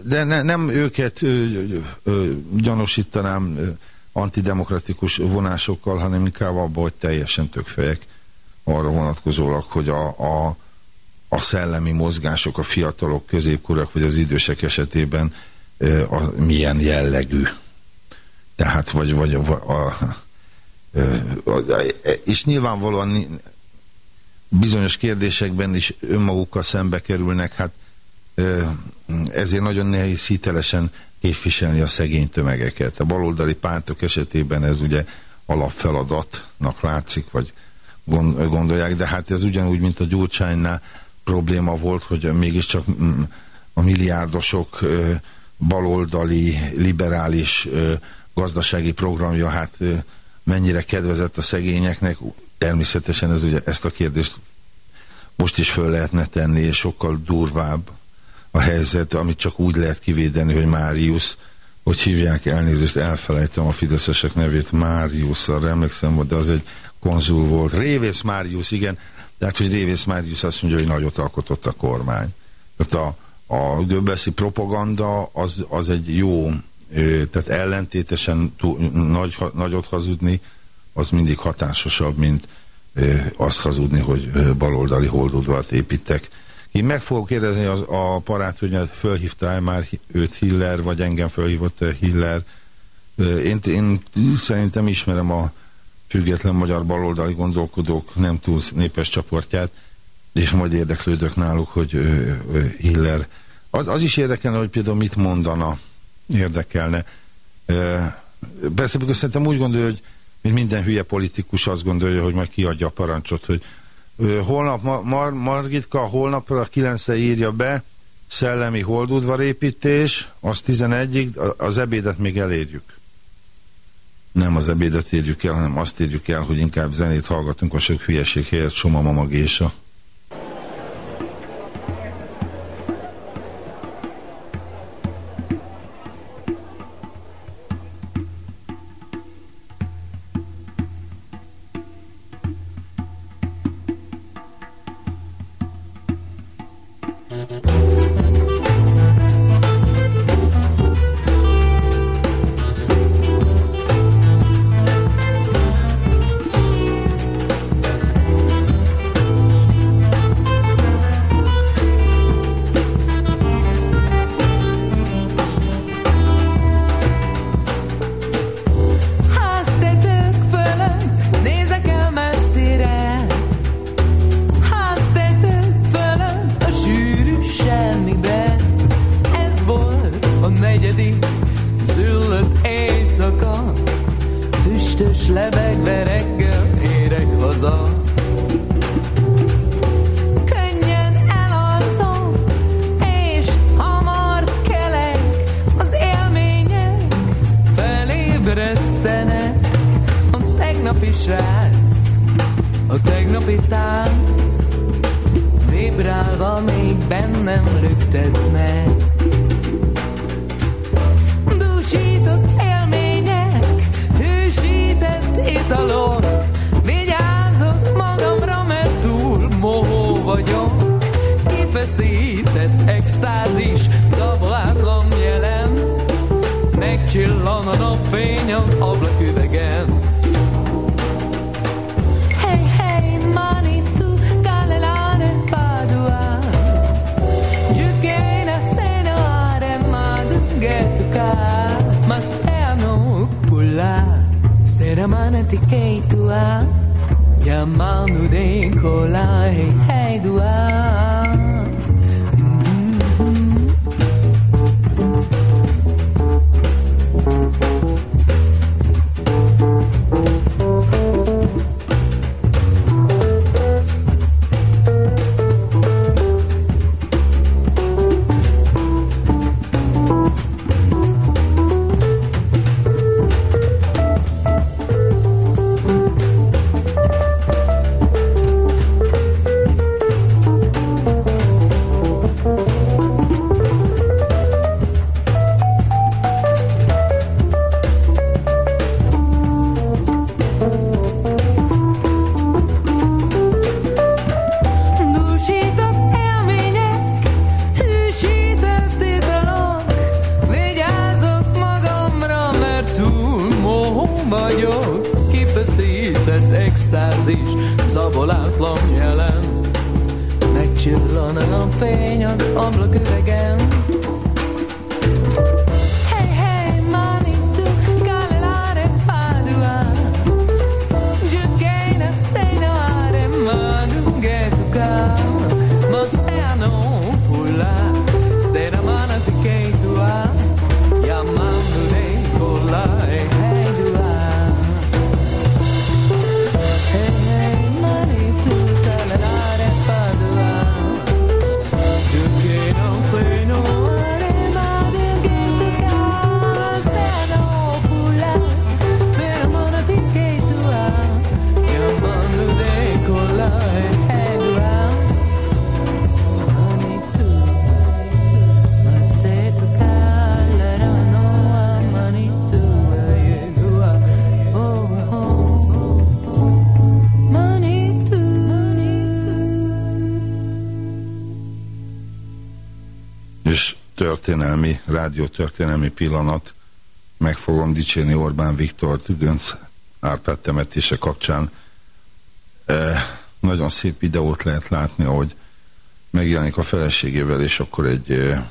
de ne, nem őket gyanúsítanám antidemokratikus vonásokkal, hanem inkább abban, hogy teljesen tökfejek arra vonatkozólag, hogy a, a, a szellemi mozgások a fiatalok, középkorak vagy az idősek esetében a, milyen jellegű. Tehát, vagy, vagy a, a, a, a, és nyilvánvalóan bizonyos kérdésekben is önmagukkal szembe kerülnek, hát ezért nagyon nehéz hitelesen képviselni a szegény tömegeket. A baloldali pártok esetében ez ugye alapfeladatnak látszik, vagy gondolják, de hát ez ugyanúgy, mint a Gyurcsánynál probléma volt, hogy mégiscsak mm, a milliárdosok baloldali, liberális gazdasági programja hát mennyire kedvezett a szegényeknek, természetesen ez ugye ezt a kérdést most is föl lehetne tenni, és sokkal durvább a helyzet, amit csak úgy lehet kivédeni, hogy Máriusz, hogy hívják elnézést, elfelejtem a fideszesek nevét, Máriuszra emlékszem, de az egy konzul volt. Révész Máriusz, igen, tehát, hogy Révész Máriusz azt mondja, hogy nagyot alkotott a kormány. Tehát a, a göbbeszi propaganda az, az egy jó, tehát ellentétesen túl, nagy, nagyot hazudni, az mindig hatásosabb, mint azt hazudni, hogy baloldali holdudvart építek. Én meg fogok kérdezni az, a parát, hogy fölhívta-e már őt Hiller, vagy engem fölhívott -e Hiller. Én, én szerintem ismerem a független magyar baloldali gondolkodók nem túl népes csoportját, és majd érdeklődök náluk, hogy Hiller. Az, az is érdekelne, hogy például mit mondana, érdekelne. Persze, because szerintem úgy gondolja, hogy minden hülye politikus azt gondolja, hogy majd kiadja a parancsot, hogy holnap Mar Mar Margitka holnapra a 9 írja be szellemi holdudvarépítés, az 11-ig, az ebédet még elérjük. Nem az ebédet érjük el, hanem azt érjük el, hogy inkább zenét hallgatunk a sok hülyeség helyett Soma Mama Gésa. Történelmi, rádiótörténelmi pillanat. Meg fogom dicsérni Orbán Viktor Tügönc Árpád temetése kapcsán. E, nagyon szép videót lehet látni, ahogy megjelenik a feleségével, és akkor egy e,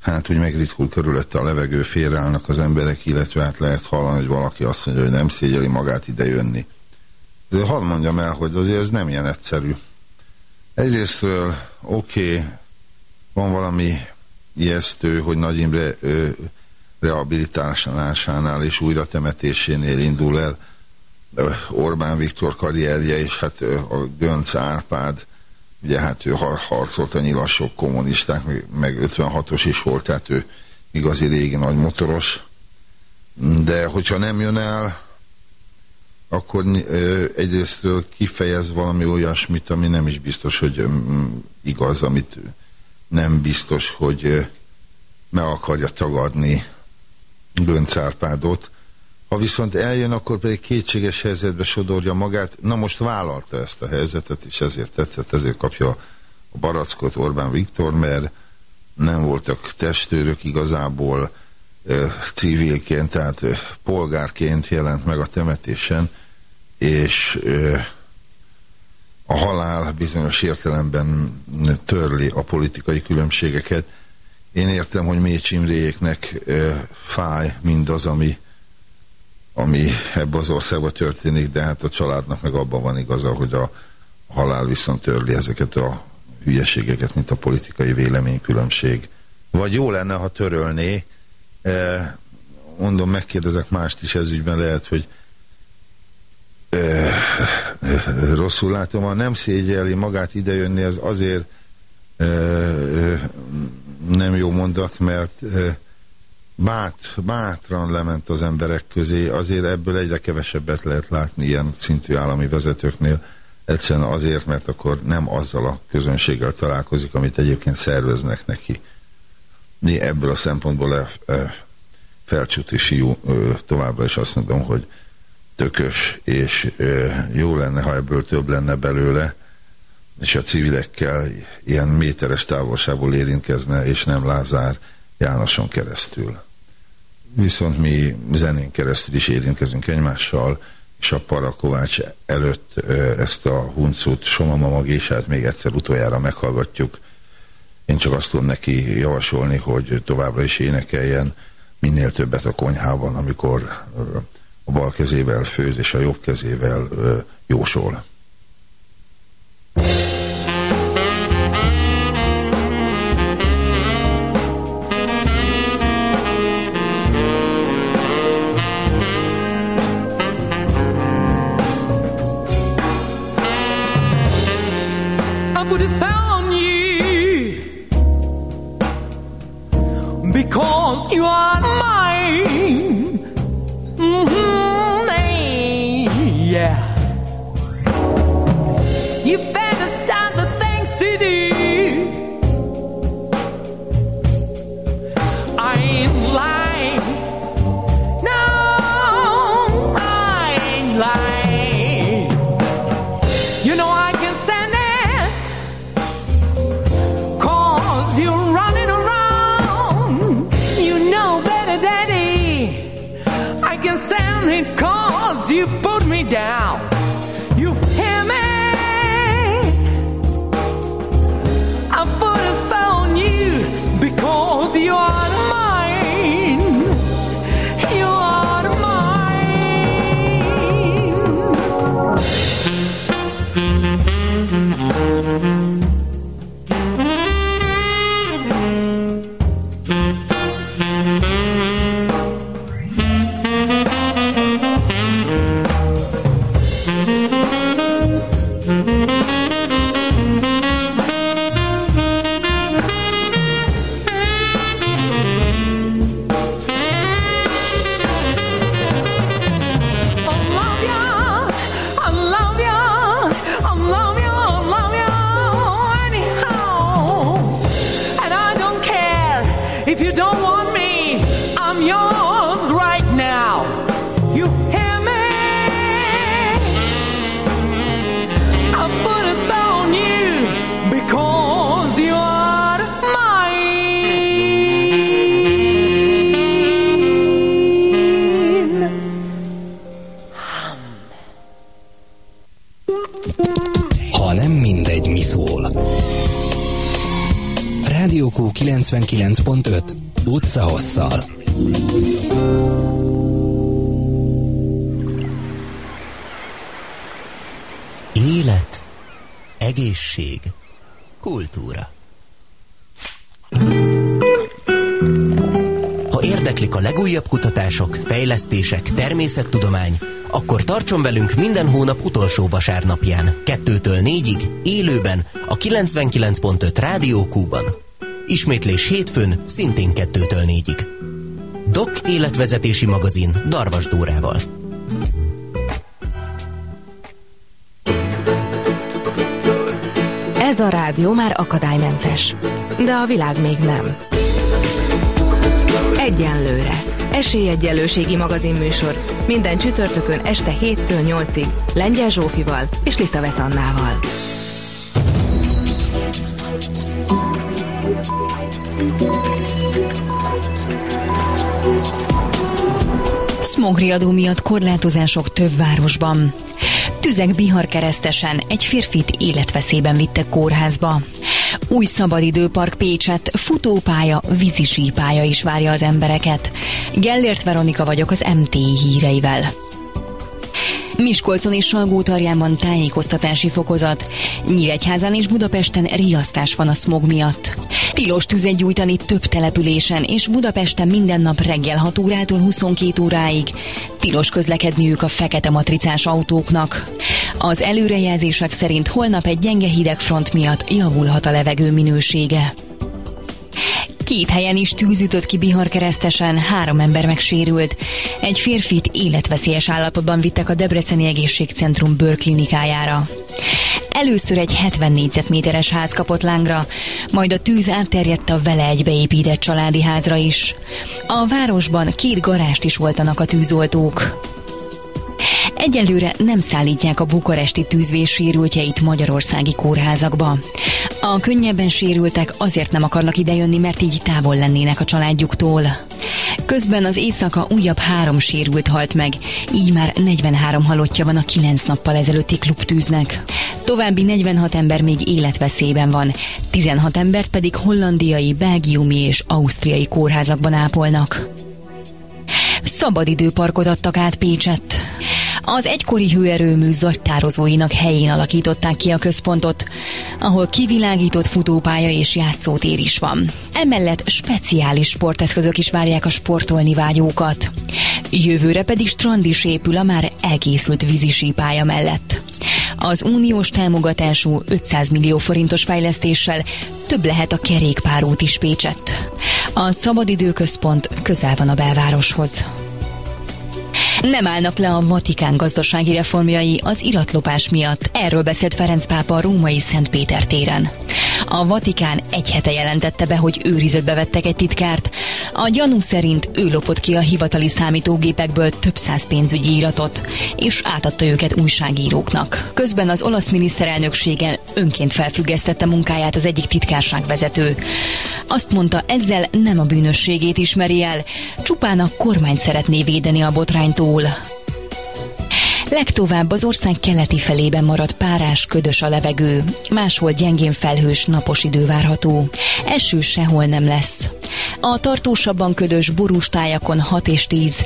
hát úgy megritkul körülötte a levegő, félreállnak az emberek, illetve hát lehet hallani, hogy valaki azt mondja, hogy nem szégyeli magát ide jönni. De hadd mondjam el, hogy azért ez nem ilyen egyszerű. Egyrésztről oké, okay, van valami ijesztő, hogy Nagy Imre ö, rehabilitálásánál és újra temetésénél indul el Orbán Viktor karrierje, és hát a Gönc Árpád, ugye hát ő harcolt a nyilasok kommunisták, meg 56-os is volt, tehát ő igazi régi nagy motoros. De hogyha nem jön el, akkor ö, egyrésztől kifejez valami olyasmit, ami nem is biztos, hogy igaz, amit nem biztos, hogy meg akarja tagadni Gönc Árpádot. Ha viszont eljön, akkor pedig kétséges helyzetbe sodorja magát. Na most vállalta ezt a helyzetet, és ezért tetszett, ezért kapja a barackot Orbán Viktor, mert nem voltak testőrök igazából civilként, tehát polgárként jelent meg a temetésen, és a halál bizonyos értelemben törli a politikai különbségeket. Én értem, hogy Mécs Imréjéknek fáj mindaz, ami, ami ebbe az országban történik, de hát a családnak meg abban van igaza, hogy a halál viszont törli ezeket a hülyeségeket, mint a politikai véleménykülönbség. Vagy jó lenne, ha törölné, mondom, megkérdezek mást is ez ügyben, lehet, hogy rosszul látom, ha nem szégyeli magát idejönni, ez azért nem jó mondat, mert bát, bátran lement az emberek közé, azért ebből egyre kevesebbet lehet látni ilyen szintű állami vezetőknél, egyszerűen azért, mert akkor nem azzal a közönséggel találkozik, amit egyébként szerveznek neki. Mi ebből a szempontból le, felcsúti fiú továbbra is azt mondom, hogy tökös, és jó lenne, ha ebből több lenne belőle, és a civilekkel ilyen méteres távolságból érintkezne, és nem Lázár Jánoson keresztül. Viszont mi zenén keresztül is érintkezünk egymással, és a Parakovács előtt ezt a huncut, Somama Magésát még egyszer utoljára meghallgatjuk. Én csak azt tudom neki javasolni, hogy továbbra is énekeljen minél többet a konyhában, amikor a bal kezével főz, és a jobb kezével jósol. 99.5 Utca. Élet, egészség, kultúra. Ha érdeklik a legújabb kutatások, fejlesztések, természettudomány, akkor tartson velünk minden hónap utolsó vasárnapján, 2-től 4-ig, élőben, a 99.5 Rádió Kúban. Ismétlés hétfőn, szintén 2-től 4-ig. Dok életvezetési magazin Darvas Dórával. Ez a rádió már akadálymentes, de a világ még nem. Egyenlőre. Esélyegyenlőségi magazinműsor minden csütörtökön este 7-től 8-ig Lengyel Zsófival és Litavec Annával. Smogriadó miatt korlátozások több városban. Tüzek Bihar keresztesen egy férfit életveszélyben vittek kórházba. Új szabadidőpark Pécset, futópálya, vízisípálya is várja az embereket. Gellért Veronika vagyok az MTI híreivel. Miskolcon és Salgótarjánban tájékoztatási fokozat. Nyíregyházán és Budapesten riasztás van a smog miatt. Tilos tüzet gyújtani több településen, és Budapesten minden nap reggel 6 órától 22 óráig. Tilos közlekedniük a fekete matricás autóknak. Az előrejelzések szerint holnap egy gyenge hidegfront miatt javulhat a levegő minősége. Két helyen is tűz ki Bihar keresztesen, három ember megsérült. Egy férfit életveszélyes állapotban vittek a Debreceni Egészségcentrum bőrklinikájára. Először egy 70 négyzetméteres ház kapott lángra, majd a tűz átterjedt a vele egybeépített családi házra is. A városban két garást is voltanak a tűzoltók. Egyelőre nem szállítják a bukaresti tűzvés sérültjeit magyarországi kórházakba. A könnyebben sérültek azért nem akarnak idejönni, mert így távol lennének a családjuktól. Közben az éjszaka újabb három sérült halt meg, így már 43 halottja van a 9 nappal ezelőtti klubtűznek. További 46 ember még életveszélyben van, 16 embert pedig hollandiai, belgiumi és ausztriai kórházakban ápolnak. Szabadidőparkot adtak át Pécsett. Az egykori hőerőmű zagytározóinak helyén alakították ki a központot, ahol kivilágított futópálya és játszótér is van. Emellett speciális sporteszközök is várják a sportolni vágyókat. Jövőre pedig strand is épül a már elkészült vízisípálya mellett. Az uniós támogatású 500 millió forintos fejlesztéssel több lehet a kerékpárút is Pécsett. A szabadidőközpont közel van a belvároshoz. Nem állnak le a Vatikán gazdasági reformjai az iratlopás miatt. Erről beszélt Ferenc pápa a római Szentpéter téren. A Vatikán egy hete jelentette be, hogy őrizetbe vettek egy titkárt. A gyanú szerint ő lopott ki a hivatali számítógépekből több száz pénzügyi iratot, és átadta őket újságíróknak. Közben az olasz miniszterelnökségen önként felfüggesztette munkáját az egyik titkárság vezető. Azt mondta, ezzel nem a bűnösségét ismeri el, csupán a kormány szeretné védeni a botránytól. Legtovább az ország keleti felében maradt párás, ködös a levegő, máshol gyengén felhős, napos idő várható. Eső sehol nem lesz. A tartósabban ködös borús tájakon 6 és 10,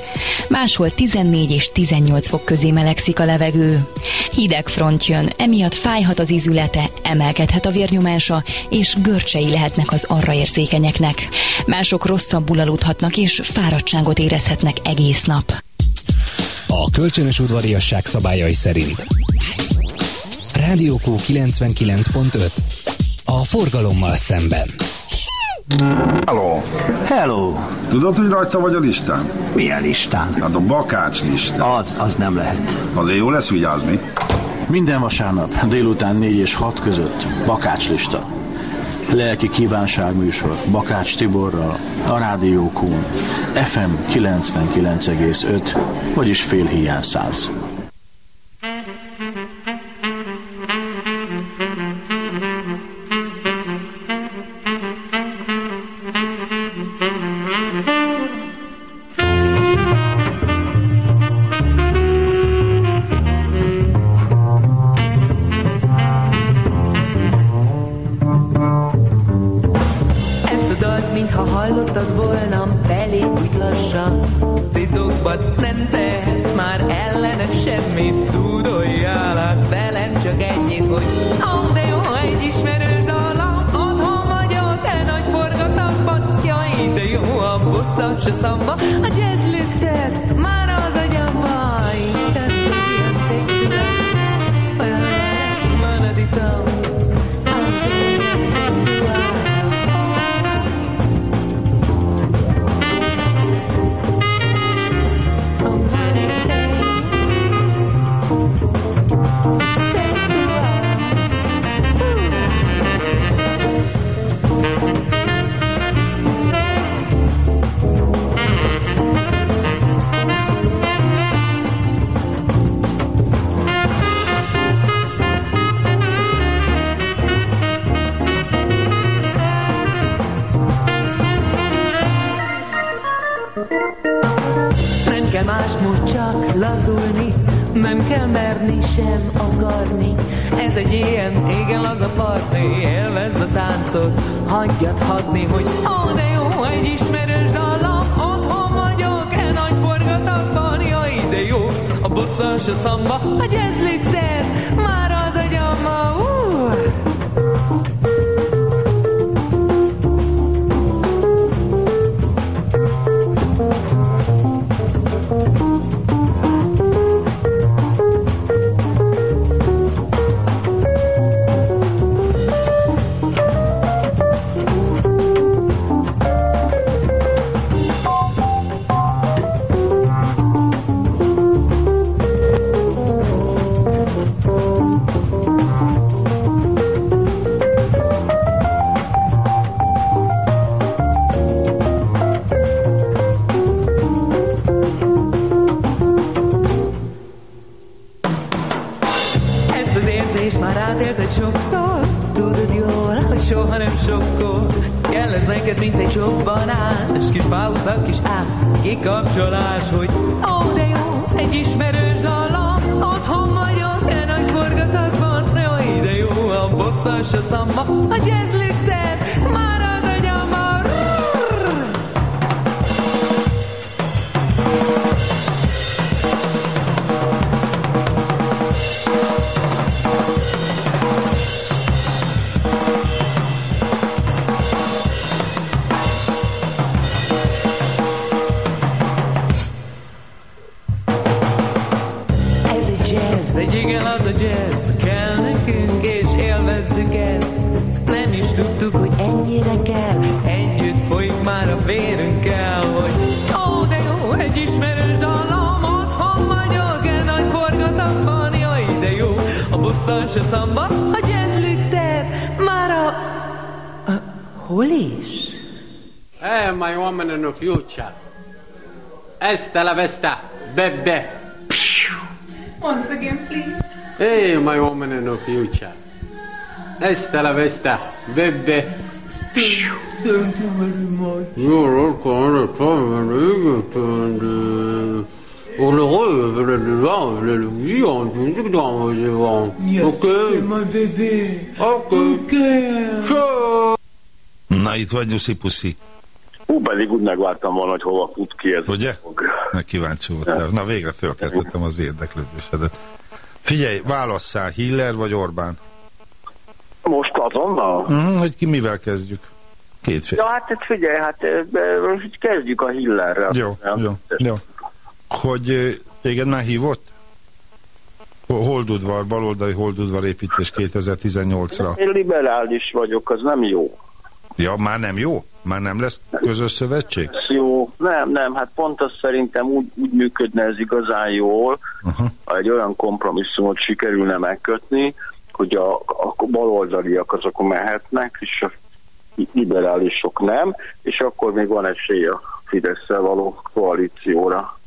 máshol 14 és 18 fok közé melegszik a levegő. Hideg front jön, emiatt fájhat az ízülete, emelkedhet a vérnyomása, és görcsei lehetnek az arra érzékenyeknek. Mások rosszabbul aludhatnak, és fáradtságot érezhetnek egész nap. A kölcsönös udvariasság szabályai szerint. Rádió Q 99.5. A forgalommal szemben. Halló, Hello! tudod, hogy rajta vagy a listán? Milyen listán? Hát a bakács lista. Az, az nem lehet. Azért jó lesz vigyázni. Minden vasárnap délután 4 és 6 között bakácslista. Lelki Kívánság műsor Bakács Tiborral, a Rádió Kún, FM 99,5, vagyis fél hiány 100. Esta la vesta, bebe. Once again, please Hey, my woman in the future. Esta la vesta, bebe. Thank you very much You're welcome to and uh, on le rêve, le le lui, on dit que dans le. Ok. my baby Ok. Sure. Na itt Puszi? Hú, pedig úgy megvártam volna, hogy hova fut ki ez. Ugye? Meg kíváncsi voltál. Na végre fölkeltettem az érdeklődésedet. Figyelj, válasszál, Hiller vagy Orbán? Most azonnal? Mm, hogy ki mivel kezdjük? Kétféle. Ja, hát figyelj, hát most kezdjük a Hillerrel. Jó, Nem? jó, jó. Hogy téged már hívott? Ho- Holdudvar, baloldali Holdudvar építés 2018-ra. Én liberális vagyok, az nem jó. Ja, már nem jó? Már nem lesz közös szövetség? Jó. Nem, nem, hát pont az szerintem úgy, úgy működne ez igazán jól, Aha. ha egy olyan kompromisszumot sikerülne megkötni, hogy a, a baloldaliak azok mehetnek, és a liberálisok nem, és akkor még van esély a fidesz való koalícióra.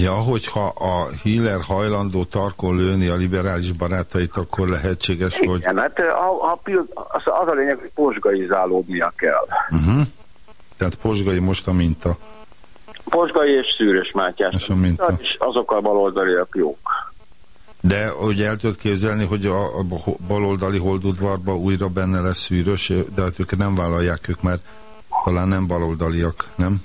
Ja, hogyha a Hiller hajlandó tarkon lőni a liberális barátait, akkor lehetséges, Igen, hogy... Igen, hát a, a, az, az a lényeg, hogy posgaizálódnia kell. Uh -huh. Tehát posgai most a minta. Posgai és Szűrös Mátyás. És a minta. És azok a baloldaliak jók. De hogy el tudod képzelni, hogy a, a baloldali holdudvarba újra benne lesz szűrös, de hát ők nem vállalják ők, mert talán nem baloldaliak, nem?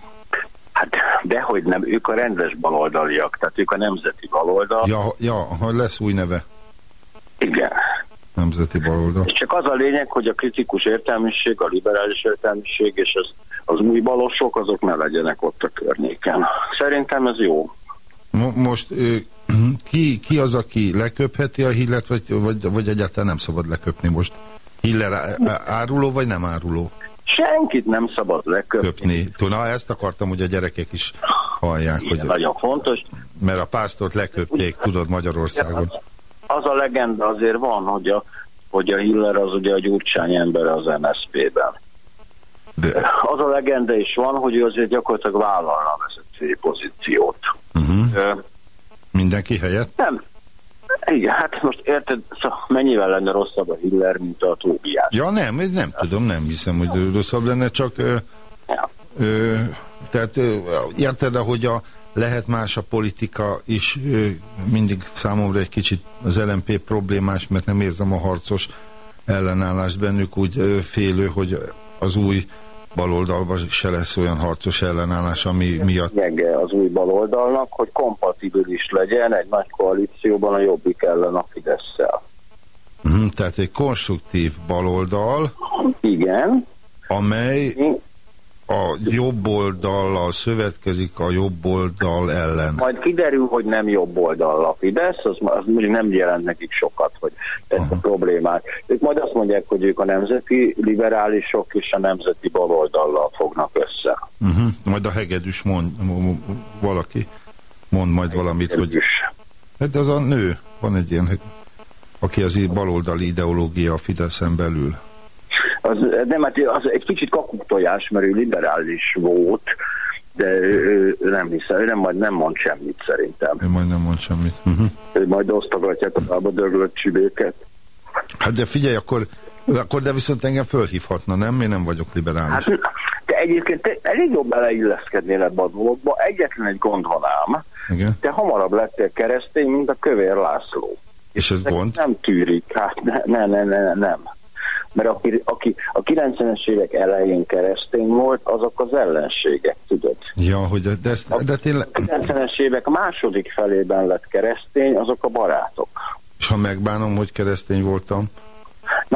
Hát dehogy nem, ők a rendes baloldaliak, tehát ők a nemzeti baloldal. Ja, ja ha lesz új neve. Igen. Nemzeti baloldal. És csak az a lényeg, hogy a kritikus értelmiség, a liberális értelmiség és az, az új balosok, azok ne legyenek ott a környéken. Szerintem ez jó. Mo most ki, ki az, aki leköpheti a Hillert, vagy, vagy, vagy egyáltalán nem szabad leköpni most? Hiller áruló, vagy nem áruló? Senkit nem szabad leköpni. Köpni. Na, ezt akartam, hogy a gyerekek is hallják. Igen, hogy nagyon fontos. Mert a pásztort leköpték, tudod, Magyarországon. Az, az a legenda azért van, hogy a, hogy a Hiller az ugye a gyurcsány ember az MSZP-ben. De... Az a legenda is van, hogy ő azért gyakorlatilag vállalna a vezetői pozíciót. Uh -huh. Mindenki helyett? Nem. Igen, hát most érted, szóval mennyivel lenne rosszabb a Hiller, mint a Tóbiás? Ja, nem, nem tudom, nem hiszem, hogy rosszabb lenne, csak ö, ja. ö, tehát ö, érted, hogy a lehet más a politika is ö, mindig számomra egy kicsit az LMP problémás, mert nem érzem a harcos ellenállást bennük, úgy ö, félő, hogy az új baloldalban se lesz olyan harcos ellenállás, ami miatt... Lényege az új baloldalnak, hogy kompatibilis legyen egy nagy koalícióban a jobbik ellen a Fidesz-szel. Uh -huh, tehát egy konstruktív baloldal. Igen. Amely a jobb oldallal szövetkezik a jobb oldal ellen. Majd kiderül, hogy nem jobb oldal a Fidesz, az, az nem jelent nekik sokat, hogy ezt Aha. a problémát. Ők majd azt mondják, hogy ők a nemzeti liberálisok és a nemzeti baloldallal fognak össze. Uh -huh. Majd a hegedűs mond, valaki mond majd valamit, hegedűs. hogy... Hát az a nő, van egy ilyen, aki az baloldali ideológia a Fideszen belül az, nem, hát az egy kicsit kakuktojás, mert ő liberális volt, de ő, ő nem hiszem, ő nem, majd nem mond semmit szerintem. Ő majd nem mond semmit. Uh -huh. Ő majd osztogatják a tába dörgölött csibéket. Hát de figyelj, akkor, akkor de viszont engem fölhívhatna, nem? Én nem vagyok liberális. Hát, te egyébként te elég jobb beleilleszkednél ebbe a dologba. Egyetlen egy gond van ám. Igen? Te hamarabb lettél keresztény, mint a kövér László. És ez gond? Nem tűrik, hát ne, ne, ne, ne nem mert aki, aki a 90-es évek elején keresztény volt, azok az ellenségek, tudod? Ja, hogy de, ezt, de tényleg... A 90-es évek második felében lett keresztény, azok a barátok. És ha megbánom, hogy keresztény voltam?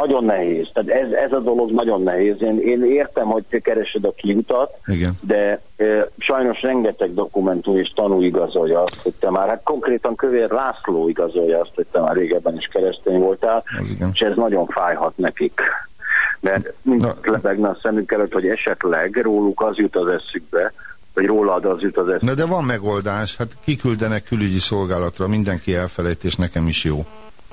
Nagyon nehéz. Tehát ez, ez a dolog nagyon nehéz. Én, én értem, hogy te keresed a kiutat, Igen. de e, sajnos rengeteg dokumentum és tanú igazolja azt, hogy te már, hát konkrétan Kövér László igazolja azt, hogy te már régebben is keresztény voltál, és ez nagyon fájhat nekik. Mert mindent lebegne a szemünk előtt, hogy esetleg róluk az jut az eszükbe, vagy rólad az jut az eszükbe. Na de van megoldás, hát kiküldenek külügyi szolgálatra, mindenki elfelejt, és nekem is jó.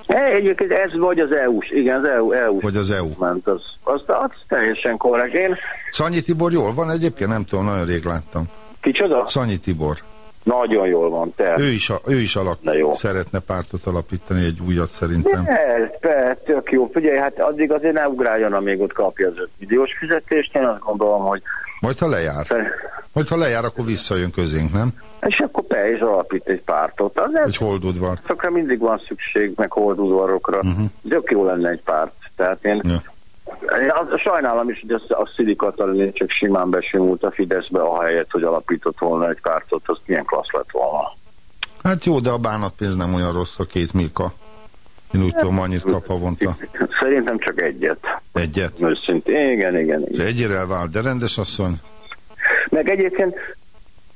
Egyébként ez vagy az EU-s, igen, az EU. EU vagy az EU. Ment, az, az, az teljesen korrekt. Én... Szanyi Tibor jól van egyébként? Nem tudom, nagyon rég láttam. Kicsoda? Szanyi Tibor. Nagyon jól van, te. Ő is, ő is alap, jó. szeretne pártot alapítani, egy újat szerintem. Ez, be, tök jó. Figyelj, hát addig azért ne ugráljon, amíg ott kapja az 5 milliós fizetést. Én azt gondolom, hogy... Majd ha lejár. Majd ha lejár, akkor visszajön közénk, nem? És akkor be is alapít egy pártot. Az egy holdudvar. Csak mindig van szükség, meg holdudvarokra. Uh -huh. Tök jó lenne egy párt. Tehát én... Ja. Én az, sajnálom is, hogy a, a Szili Katalin csak simán besimult a Fideszbe, ahelyett, hogy alapított volna egy pártot, az milyen klassz lett volna. Hát jó, de a bánatpénz nem olyan rossz a két milka. Én úgy tudom, annyit kap havonta. Szerintem csak egyet. Egyet? Őszintén, igen, igen. igen. Egyre elvált, de rendes asszony? Meg egyébként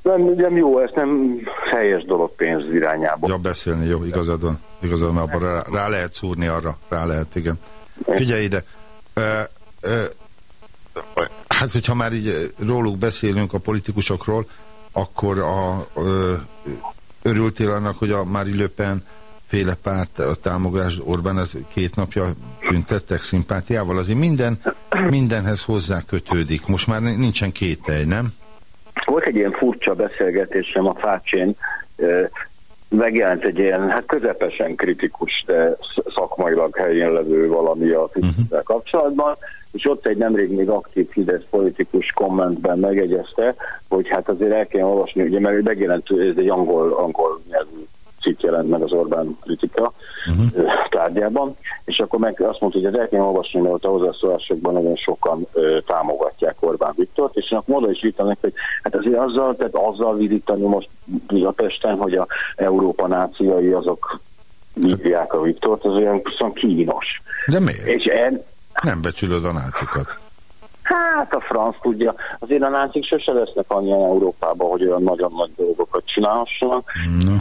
nem, nem jó, ez nem helyes dolog pénz irányába. Ja, beszélni, jó, igazad van. Igazad van, rá, rá lehet szúrni arra, rá lehet, igen. Figyelj ide, ö, ö, hát hogyha már így róluk beszélünk, a politikusokról, akkor a, ö, örültél annak, hogy a Mári Löpen féle párt a támogatás Orbán az két napja tüntettek szimpátiával, azért minden, mindenhez hozzá kötődik. Most már nincsen kételj, nem? Volt egy ilyen furcsa beszélgetésem a Fácsén, megjelent egy ilyen hát közepesen kritikus, de szakmailag helyén levő valami a uh-huh. kapcsolatban, és ott egy nemrég még aktív Fidesz politikus kommentben megegyezte, hogy hát azért el kell olvasni, ugye mert megjelent, ez egy angol, angol nyelvű cikk jelent meg az Orbán kritika uh-huh. tárgyában, és akkor meg azt mondta, hogy az el kell olvasni, mert a hozzászólásokban nagyon sokan ö, támogatják Orbán Viktort, és akkor oda is vitanak, hogy hát azért azzal, tehát azzal vidítani most Budapesten, hogy a Európa náciai azok hívják a Viktort, az olyan viszont kínos. De miért? És en... Nem becsülöd a nácikat. Hát a franc tudja. Azért a nácik sose lesznek annyian Európában, hogy olyan nagyon nagy dolgokat csinálhassanak. Mm.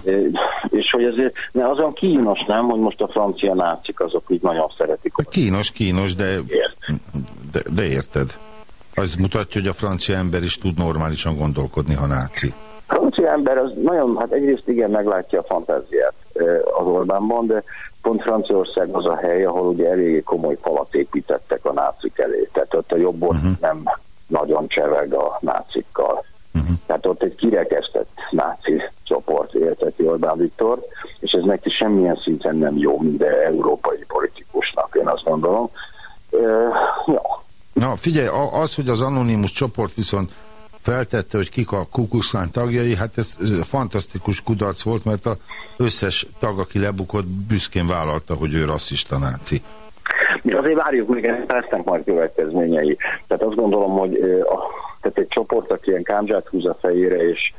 És hogy azért, ne azon kínos nem, hogy most a francia nácik azok így nagyon szeretik. Kínos, kínos, de, de, de érted. Az mutatja, hogy a francia ember is tud normálisan gondolkodni, ha náci. A francia ember az nagyon, hát egyrészt igen meglátja a fantáziát az Orbánban, de pont Franciaország az a hely, ahol ugye eléggé komoly falat építettek a nácik elé. Tehát ott a jobb uh-huh. nem nagyon cseveg a nácikkal. Uh-huh. Tehát ott egy kirekesztett náci csoport érteti Orbán Viktor, és ez neki semmilyen szinten nem jó minden európai politikusnak, én azt gondolom. Uh, ja. Na figyelj, az, hogy az anonimus csoport viszont feltette, hogy kik a kukuszlán tagjai, hát ez, ez fantasztikus kudarc volt, mert az összes tag, aki lebukott, büszkén vállalta, hogy ő rasszista náci. Mi azért várjuk még, lesznek majd következményei. Tehát azt gondolom, hogy tehát egy csoport, aki ilyen kámzsát húz a fejére, és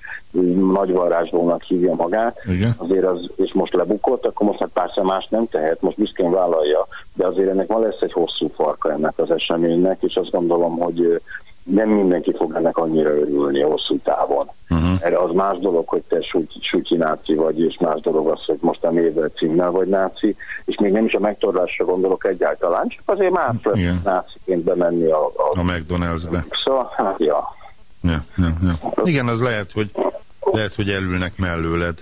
nagyvarázslónak hívja magát, Igen. azért az, és most lebukott, akkor most hát persze más nem tehet, most büszkén vállalja, de azért ennek van lesz egy hosszú farka ennek az eseménynek, és azt gondolom, hogy nem mindenki fog ennek annyira örülni hosszú távon. Uh-huh. Erre az más dolog, hogy te sutyi náci vagy, és más dolog az, hogy most a mével címmel vagy náci, és még nem is a megtorlásra gondolok egyáltalán, csak azért más lesz náciként bemenni a, a, a McDonald's-be. Szóval, hát ja. Ja, ja, ja. Igen, az lehet, hogy lehet, hogy elülnek mellőled.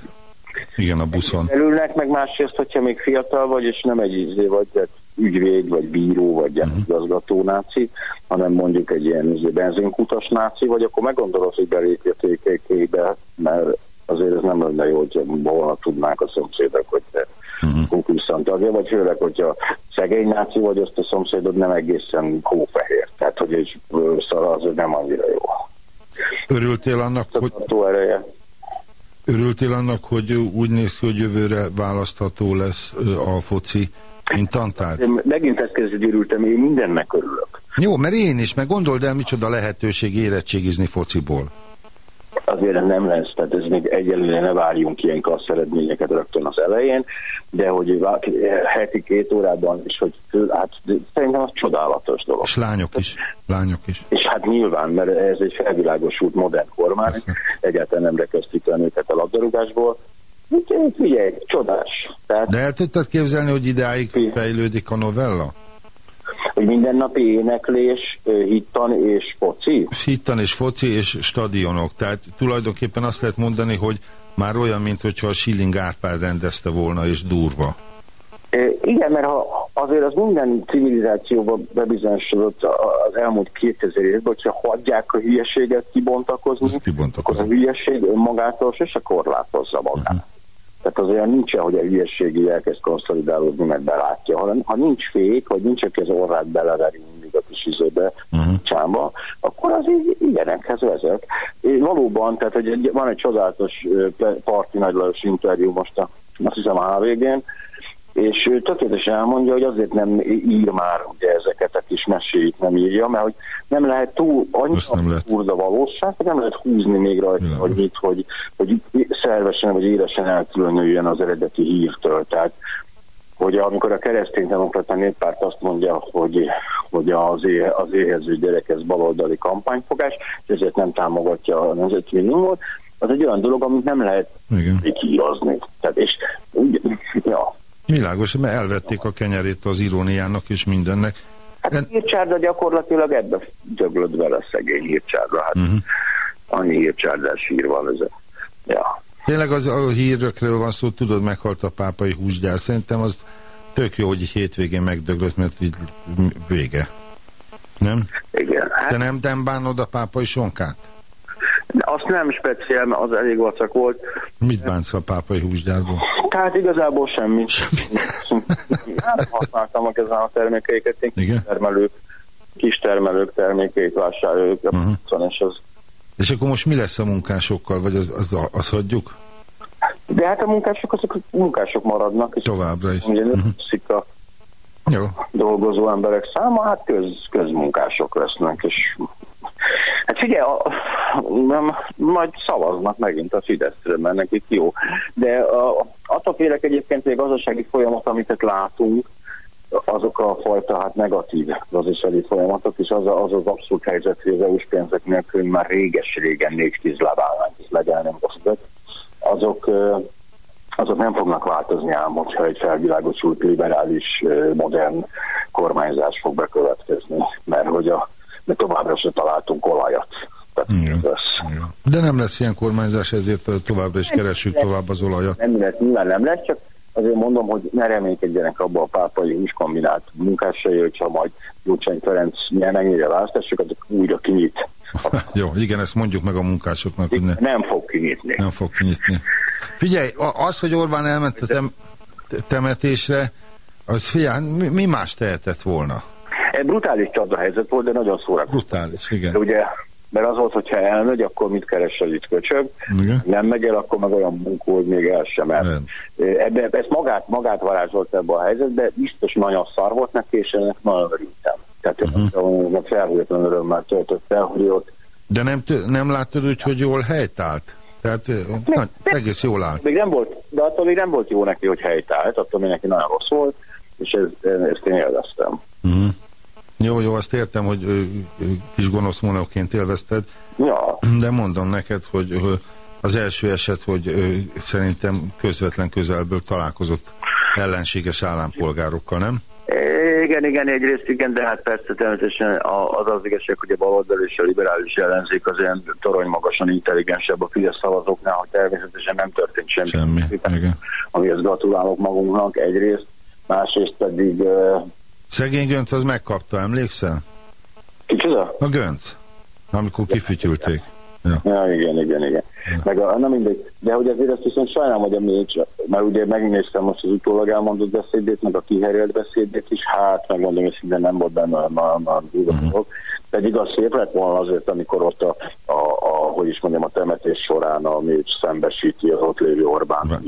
Igen, a buszon. Elülnek, meg másrészt, hogyha még fiatal vagy, és nem egy izé vagy, de ügyvéd, vagy bíró, vagy uh-huh. igazgató náci, hanem mondjuk egy ilyen izé, benzinkutas náci, vagy akkor meggondolod, hogy belépj a TKK-be, mert azért ez nem lenne jó, hogy volna tudnák a szomszédok, hogy te uh-huh. tagja, vagy főleg, hogyha szegény náci vagy, azt a szomszédod nem egészen hófehér. Tehát, hogy egy szar az nem annyira jó. Örültél annak, hogy... Ereje. Örültél annak, hogy úgy néz ki, hogy jövőre választható lesz a foci mint tantár. Én megint ezt kezdve gyűrültem, én mindennek örülök. Jó, mert én is, meg gondold el, micsoda lehetőség érettségizni fociból. Azért nem lesz, tehát ez még egyelőre ne várjunk ilyen klassz eredményeket rögtön az elején, de hogy heti két órában is, hogy hát szerintem az csodálatos dolog. És lányok is, lányok is. És hát nyilván, mert ez egy felvilágosult modern kormány, egyáltalán nem rekesztíteni őket a labdarúgásból, Figyelj, csodás. Tehát, De el tudtad képzelni, hogy idáig fejlődik a novella? Hogy mindennapi éneklés, hittan és foci? Hittan és foci és stadionok. Tehát tulajdonképpen azt lehet mondani, hogy már olyan, mint hogyha a Schilling Árpád rendezte volna, és durva. Igen, mert ha azért az minden civilizációban bebizonyosodott az elmúlt 2000 évben, hogyha hagyják a hülyeséget kibontakozni, akkor a hülyeség önmagától se korlátozza magát. Uh -huh. Tehát az olyan nincs, hogy a hülyességi elkezd konszolidálódni, meg belátja, hanem ha nincs fék, vagy nincs, aki az orrát beleveri mindig a kis izőbe, uh-huh. csámba, akkor az így ilyenekhez vezet. É, valóban, tehát hogy van egy csodálatos parti nagylajos interjú most a, azt hiszem a HVG-n, és ő tökéletesen elmondja, hogy azért nem ír már ugye ezeket a kis meséit nem írja, mert hogy nem lehet túl annyira kurda valóság, hogy nem lehet húzni még rajta ja. annyit, hogy, hogy szervesen vagy élesen elkülönüljön az eredeti hírtől. Tehát hogy amikor a kereszténydemokrata néppárt azt mondja, hogy, hogy az, é, az éhező gyerek ez baloldali kampányfogás, és ezért nem támogatja a nemzeti minimumot, az egy olyan dolog, amit nem lehet kihírozni. Tehát és ja, Világos, mert elvették a kenyerét az iróniának és mindennek. Hát en... hírcsárda gyakorlatilag ebbe döglött vele szegény hírcsárda. Hát uh-huh. annyi hírcsárdás hír van ez. Ja. Tényleg az a hírökről van szó, tudod, meghalt a pápai húsgyár. Szerintem az Tök jó, hogy hétvégén megdöglött, mert így vége. Nem? Igen. Hát, Te nem, nem bánod a pápai sonkát? Azt nem speciál, mert az elég vacak volt. Mit bánsz a pápai húsgyárból? Tehát igazából semmi. Hát használtam a ezen a termékeiket, én Igen? termelők, kis termelők termékeit vásároljuk, uh-huh. és az És akkor most mi lesz a munkásokkal, vagy az, az, az hagyjuk? De hát a munkások azok munkások maradnak, és Továbbra is. ugye növekszik a Jó. dolgozó emberek száma, hát köz, közmunkások lesznek, és figyelj, a, nem, majd szavaznak megint a Fideszre, mert nekik jó. De a, attól félek egyébként, hogy a gazdasági folyamat, amit itt látunk, azok a fajta hát negatív gazdasági folyamatok, és az, az az abszolút helyzet, hogy az EU-s pénzek nélkül már réges-régen négy-tíz lábálnánk, és legelnem azok azok nem fognak változni ám, hogyha egy felvilágosult, liberális, modern kormányzás fog bekövetkezni, mert hogy a, de továbbra se találtunk olajat. Igen. De nem lesz ilyen kormányzás, ezért továbbra is keressük tovább az olajat. nem lesz, nyilván nem lesz, csak azért mondom, hogy ne reménykedjenek abba a pápai húskombinált munkássai, hogyha majd Gyurcsány Ferenc nyerenyére választások, azok újra kinyit. Jó, igen, ezt mondjuk meg a munkásoknak, hogy ne, Nem fog kinyitni. nem fog kinyitni. Figyelj, a- az, hogy Orbán elment a tem temetésre, az figyelj, mi, mi más tehetett volna? Egy brutális csapdahelyzet volt, de nagyon szórakoztató. Brutális, igen. De ugye, mert az volt, hogyha elmegy, akkor mit keres az itt köcsög, Igen. nem megy el, akkor meg olyan munkó, hogy még el sem el. Igen. Ebbe, ezt magát, magát varázsolt ebbe a helyzetbe, biztos nagyon szar volt neki, és ennek nagyon örültem. Tehát uh-huh. felhújatlan örömmel töltött el, hogy ott De nem, nem láttad úgy, hogy jól helytált? Tehát ö, na, egész jól állt. még nem volt, de attól még nem volt jó neki, hogy helytált, attól még neki nagyon rossz volt, és ez, ezt én élveztem. Uh-huh. Jó, jó, azt értem, hogy ö, kis gonosz monóként élvezted, Ja, de mondom neked, hogy ö, az első eset, hogy ö, szerintem közvetlen közelből találkozott ellenséges állampolgárokkal, nem? igen, igen, egyrészt igen, de hát persze természetesen az az igazság, hogy a baloldal és a liberális ellenzék az ilyen torony magasan intelligensebb a Fidesz szavazóknál, hogy természetesen nem történt semmi. Semmi, igen. Amihez gratulálok magunknak egyrészt, másrészt pedig uh, Szegény Gönc az megkapta, emlékszel? kicsoda? A Gönc, amikor kifütyülték. Ja. Ja, igen, igen, igen. Meg a, na mindegy. De hogy azért ezt viszont sajnálom, hogy a mécs, mert ugye megnéztem most az utólag elmondott beszédét, meg a kiherélt beszédét is, hát megmondom, hogy szinte nem volt benne a, a, a dolgok. Pedig az szép lett volna azért, amikor ott a, a, a hogy is mondjam, a temetés során a mécs szembesíti az ott lévő Orbán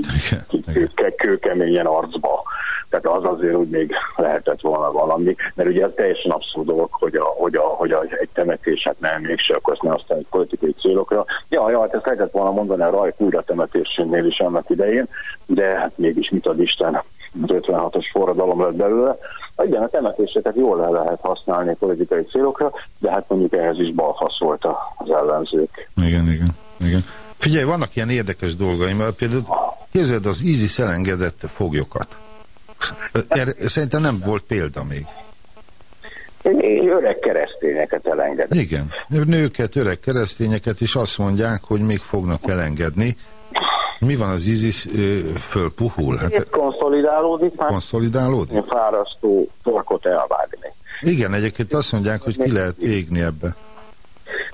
kő- kőkeményen arcba. Tehát az azért úgy még lehetett volna valami, mert ugye ez teljesen abszurd dolog, hogy, a, hogy, a, hogy a, egy temetés, hát nem mégse, akkor ne használjuk politikai célokra. Ja, ja, hát ezt lehetett volna mondani a rajk újra temetésénél is annak idején, de hát mégis mit ad Isten, az 56-os forradalom lett belőle. Igen, a temetéseket jól le lehet használni politikai célokra, de hát mondjuk ehhez is balfasz volt az ellenzék. Igen, igen, igen. Figyelj, vannak ilyen érdekes dolgaim, mert például képzeld az ISIS elengedett foglyokat. Erre szerintem nem volt példa még. Öreg keresztényeket elengedett. Igen, nőket, öreg keresztényeket is azt mondják, hogy még fognak elengedni. Mi van az ISIS fölpuhul? Hát, konszolidálódik, már konszolidálódik? fárasztó torkot elvágni. Igen, egyébként azt mondják, hogy ki lehet égni ebbe.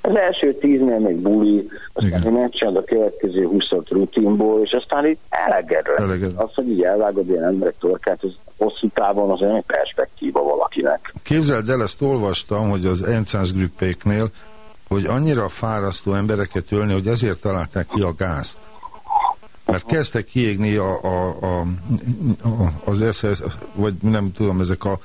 Az első tíznél még buli, aztán megcsinálod a következő 20 rutinból, és aztán így eleged. Eleged. Az, hogy így elvágod ilyen emberek torkát, az hosszú távon az egy perspektíva valakinek. Képzeld el, ezt olvastam, hogy az Encász Grüppéknél, hogy annyira fárasztó embereket ölni, hogy ezért találták ki a gázt. Mert kezdtek kiégni a, a, a, a, az SS, vagy nem tudom, ezek a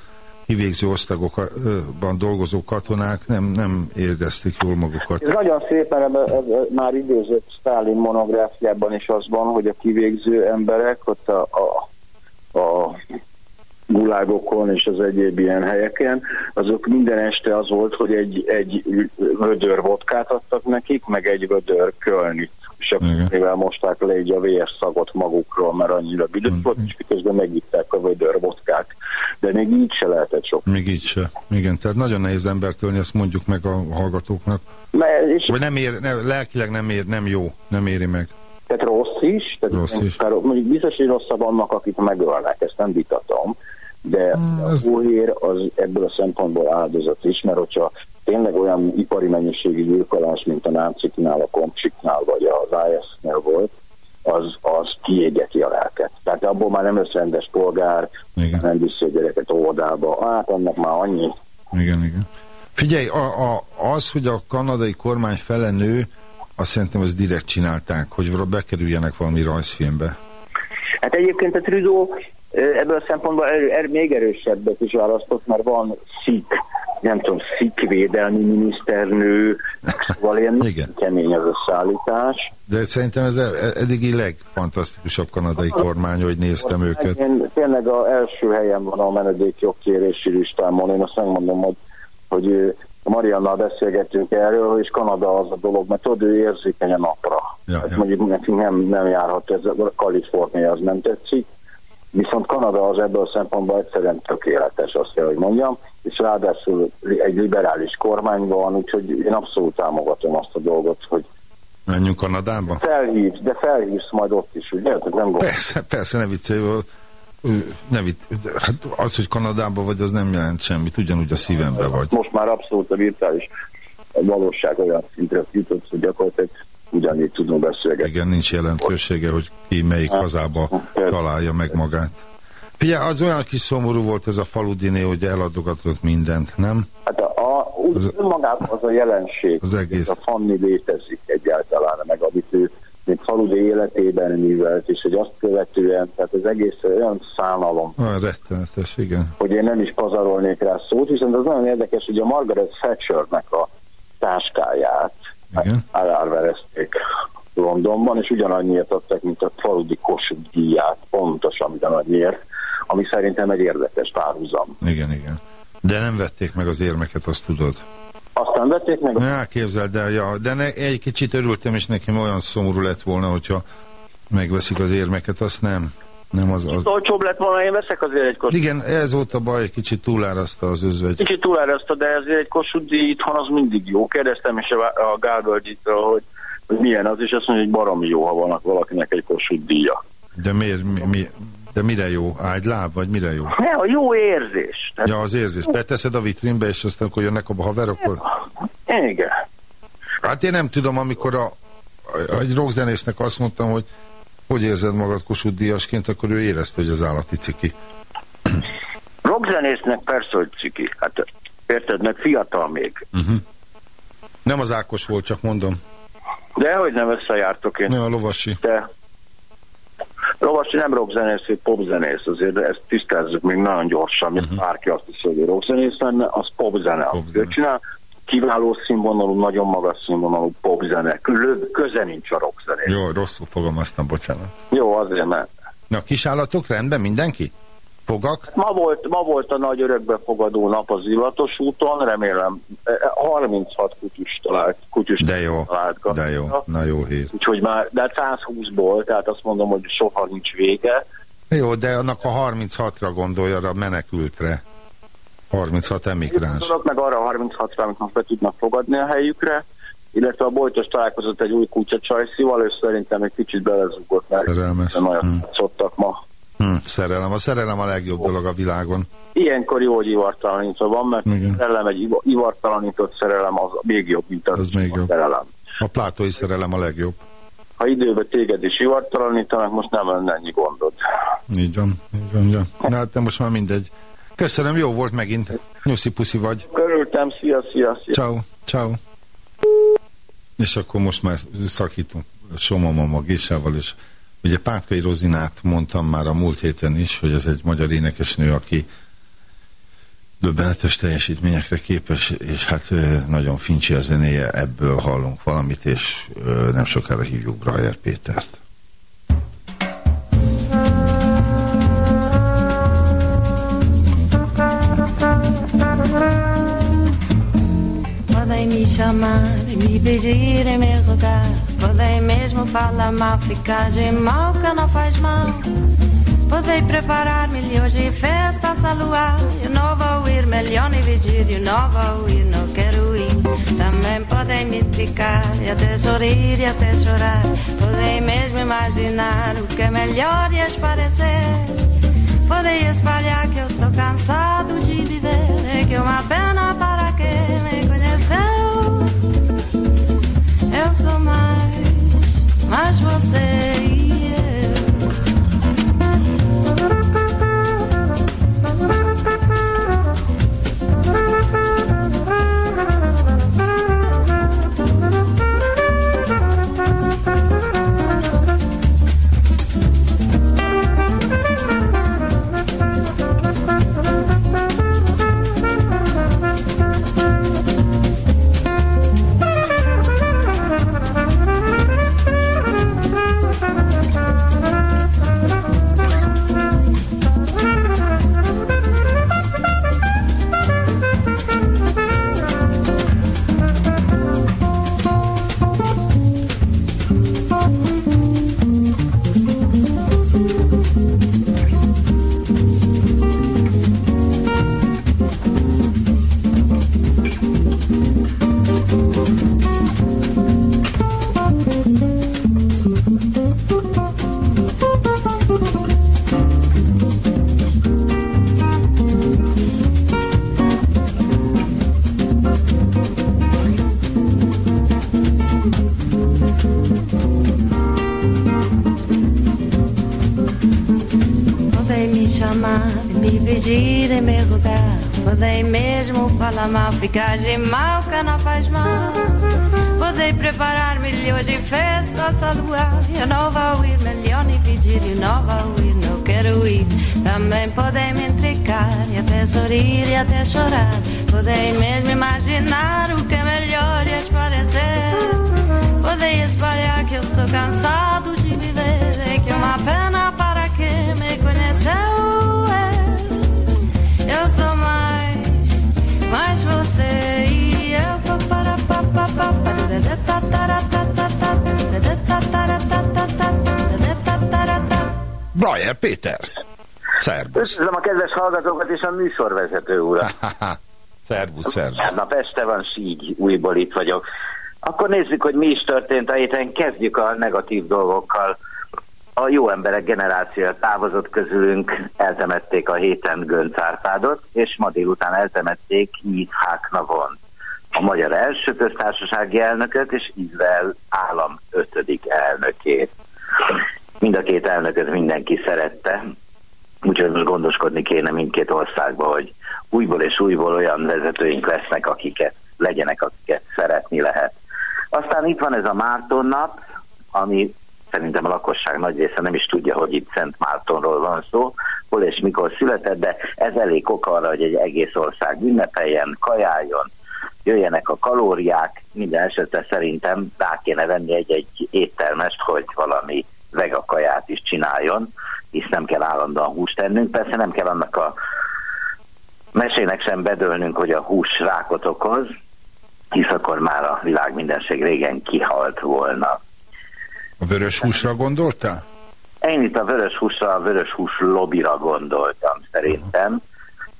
kivégző osztagokban dolgozó katonák nem, nem érezték jól magukat. Ez nagyon szép, mert ebbe, ebbe már időzött Stalin monográfiában is az van, hogy a kivégző emberek ott a, a, a gulágokon és az egyéb ilyen helyeken, azok minden este az volt, hogy egy, egy vödör vodkát adtak nekik, meg egy vödör kölnit. És akkor mivel mosták le így a véres szagot magukról, mert annyira büdös volt, és közben megitták a vödör vodkát. De még így se lehetett sok. Még így se. Igen, tehát nagyon nehéz embert ölni, ezt mondjuk meg a hallgatóknak. Mert, és Vagy nem ér, ne, lelkileg nem ér, nem jó, nem éri meg. Tehát rossz is, tehát Rossz is. mondjuk biztos, hogy rosszabb annak, akit megölnek, ezt nem vitatom, de a hóhér az ebből a szempontból áldozat is, mert hogyha tényleg olyan ipari mennyiségű gyilkolás, mint a náciknál, a komcsiknál, vagy az IS-nél volt, az, az kiégeti a lelket. Tehát abból már nem lesz rendes polgár, Igen. nem viszi a gyereket óvodába. Hát annak már annyi. Igen, igen. Figyelj, a, a, az, hogy a kanadai kormány fele nő, azt szerintem azt direkt csinálták, hogy bekerüljenek valami rajzfilmbe. Hát egyébként a Trudeau ebből a szempontból er, er, még erősebbet is választott, mert van szik, nem tudom, szik védelmi miniszternő, szóval ilyen Igen. kemény az a szállítás. De szerintem ez e- eddigi legfantasztikusabb kanadai kormány, hogy néztem őket. Én tényleg az első helyen van a menedékjogkérési listámon. Én azt megmondom, hogy, hogy Mariannal beszélgettünk erről, és Kanada az a dolog, mert tudod, ő érzékeny a napra. Ja, hát ja. mondjuk nekünk nem, nem járhat ez, a Kalifornia az nem tetszik, viszont Kanada az ebből a szempontból egyszerűen tökéletes, azt kell, hogy mondjam, és ráadásul egy liberális kormány van, úgyhogy én abszolút támogatom azt a dolgot, hogy Menjünk Kanadába? felhívsz, de felhívsz majd ott is, ugye? Nem. Persze, persze, ne viccelj. Ne vicc, hát az, hogy Kanadában vagy, az nem jelent semmit, ugyanúgy a szívembe vagy. Most már abszolút a virtuális valóság olyan szintre jutott, hogy gyakorlatilag ugyanígy tudunk beszélgetni. Igen, nincs jelentősége, hogy ki melyik hazába találja meg magát. Figyelj, az olyan kis szomorú volt ez a faludiné, hogy eladogatott mindent, nem? Hát a, a, úgy Az- önmagában az a jelenség, Az egész. a Fanni létezik egyáltalán, meg amit ő még faludi életében művelt, és hogy azt követően, tehát az egész olyan szánalom, Olyan rettenetes, igen. hogy én nem is pazarolnék rá szót, viszont az nagyon érdekes, hogy a Margaret Thatchernek a táskáját Igen. elárverezték Londonban, és ugyanannyiért adtak, mint a faludi Kossuth díját, pontosan ugyanannyiért, ami szerintem egy érdekes párhuzam. Igen, igen. De nem vették meg az érmeket, azt tudod. Aztán vették meg Ja, képzeld el, ja, de ne, egy kicsit örültem, és nekem olyan szomorú lett volna, hogyha megveszik az érmeket, azt nem. Nem az, az. olcsóbb lett volna, én veszek azért egy Kossuth Igen, ez volt a baj, egy kicsit túláraszta az özvegy. Kicsit túláraszta, de ezért egy Kossuth itthon az mindig jó. Kérdeztem is a, Gálvölgyitől, hogy, hogy milyen az, és azt mondja, hogy baromi jó, ha van valakinek egy Kossuth díja. De miért, mi, mi, de mire jó? Ágyláb, vagy mire jó? Ne, a jó érzés. Tehát, Ja, az érzés. Beteszed a vitrínbe, és aztán, akkor jönnek a haverok. Igen. Hát én nem tudom, amikor a, a, egy rockzenésznek azt mondtam, hogy hogy érzed magad Kossuth díjasként, akkor ő érezte, hogy az állati ciki. Rockzenésznek persze, hogy ciki. Hát érted, meg fiatal még. Uh-huh. Nem az Ákos volt, csak mondom. De hogy nem összejártok én. Ne a lovasi. De Lovasi nem rockzenész, hogy popzenész, azért ezt tisztázzuk még nagyon gyorsan, mint uh-huh. bárki azt hiszi, hogy rockzenész lenne, az popzene, amit ő csinál. Kiváló színvonalú, nagyon magas színvonalú popzene. Köze nincs a rockzenész. Jó, rosszul fogalmaztam, bocsánat. Jó, azért, mert Na, kisállatok rendben, mindenki? Fogak? ma volt, ma volt a nagy örökbefogadó nap az Illatos úton, remélem eh, 36 kutyus talált, kutyus De jó, talált de jó, na jó hír. Úgyhogy már, de hát 120-ból, tehát azt mondom, hogy soha nincs vége. Jó, de annak a 36-ra gondolja, a menekültre. 36 emigráns. Tudok meg arra a 36-ra, amit most be tudnak fogadni a helyükre, illetve a Bojtos találkozott egy új kutya Csajszival, és szerintem egy kicsit belezugott, mert Szerelmes. nagyon Hm. szottak ma. Hm, szerelem. A szerelem a legjobb dolog a világon. Ilyenkor jó, hogy ivartalanítva van, mert Igen. szerelem egy iva- ivartalanított szerelem az még jobb, mint az, Az még jobb. szerelem. A plátói szerelem a legjobb. Ha időben téged is ivartalanítanak, most nem lenne ennyi gondod. Így van, így van, ja. Na, hát de most már mindegy. Köszönöm, jó volt megint. Nyuszi puszi vagy. Körültem, szia, szia, szia. Ciao, ciao. És akkor most már szakítunk Somamama Gésával, és ugye Pátkai Rozinát mondtam már a múlt héten is, hogy ez egy magyar énekesnő, aki döbbenetes teljesítményekre képes, és hát nagyon fincsi a zenéje, ebből hallunk valamit, és nem sokára hívjuk Brajer Pétert. Me chamar me pedir e me rogar. Podem mesmo falar mal, ficar de mal que não faz mal. Podem preparar milhões de festas a luar. Eu não vou ir, melhor nem pedir. Eu não vou ir, não quero ir. Também podem me tricar e até sorrir e até chorar. Podem mesmo imaginar o que é melhor e parecer. Podem espalhar que eu estou cansado de viver. É que uma pena mas você Podem mesmo falar mal, ficar de mal que não faz mal. Podem preparar milhões de festas a luar. Eu não vou ir, melhor nem pedir, eu não vou ir, não quero ir. Também podem me intrigar e até sorrir e até chorar. Podem mesmo imaginar o que é melhor e parecer. Podem espalhar que eu estou cansado de viver. É que é uma pena Brajer Péter. Szerbusz. Üdvözlöm a kedves hallgatókat és a műsorvezető urat. szervusz, szervusz. Nap este van, így újból itt vagyok. Akkor nézzük, hogy mi is történt a héten. Kezdjük a negatív dolgokkal. A jó emberek generációja távozott közülünk, eltemették a héten Gönc Árpádot, és ma délután eltemették Yves Háknavon, a magyar első köztársasági elnököt, és Izrael állam ötödik elnökét. Mind a két elnököt mindenki szerette, úgyhogy most gondoskodni kéne mindkét országban, hogy újból és újból olyan vezetőink lesznek, akiket legyenek, akiket szeretni lehet. Aztán itt van ez a Márton nap, ami szerintem a lakosság nagy része nem is tudja, hogy itt Szent Mártonról van szó, hol és mikor született, de ez elég ok arra, hogy egy egész ország ünnepeljen, kajáljon, jöjjenek a kalóriák, minden esetre szerintem rá kéne venni egy-egy éttermest, hogy valami vega kaját is csináljon, hisz nem kell állandóan húst tennünk. Persze nem kell annak a mesének sem bedőlnünk, hogy a hús rákot okoz, hisz akkor már a világ mindenség régen kihalt volna. A vörös húsra gondoltál? Én itt a vörös húsra, a vörös hús lobbira gondoltam szerintem,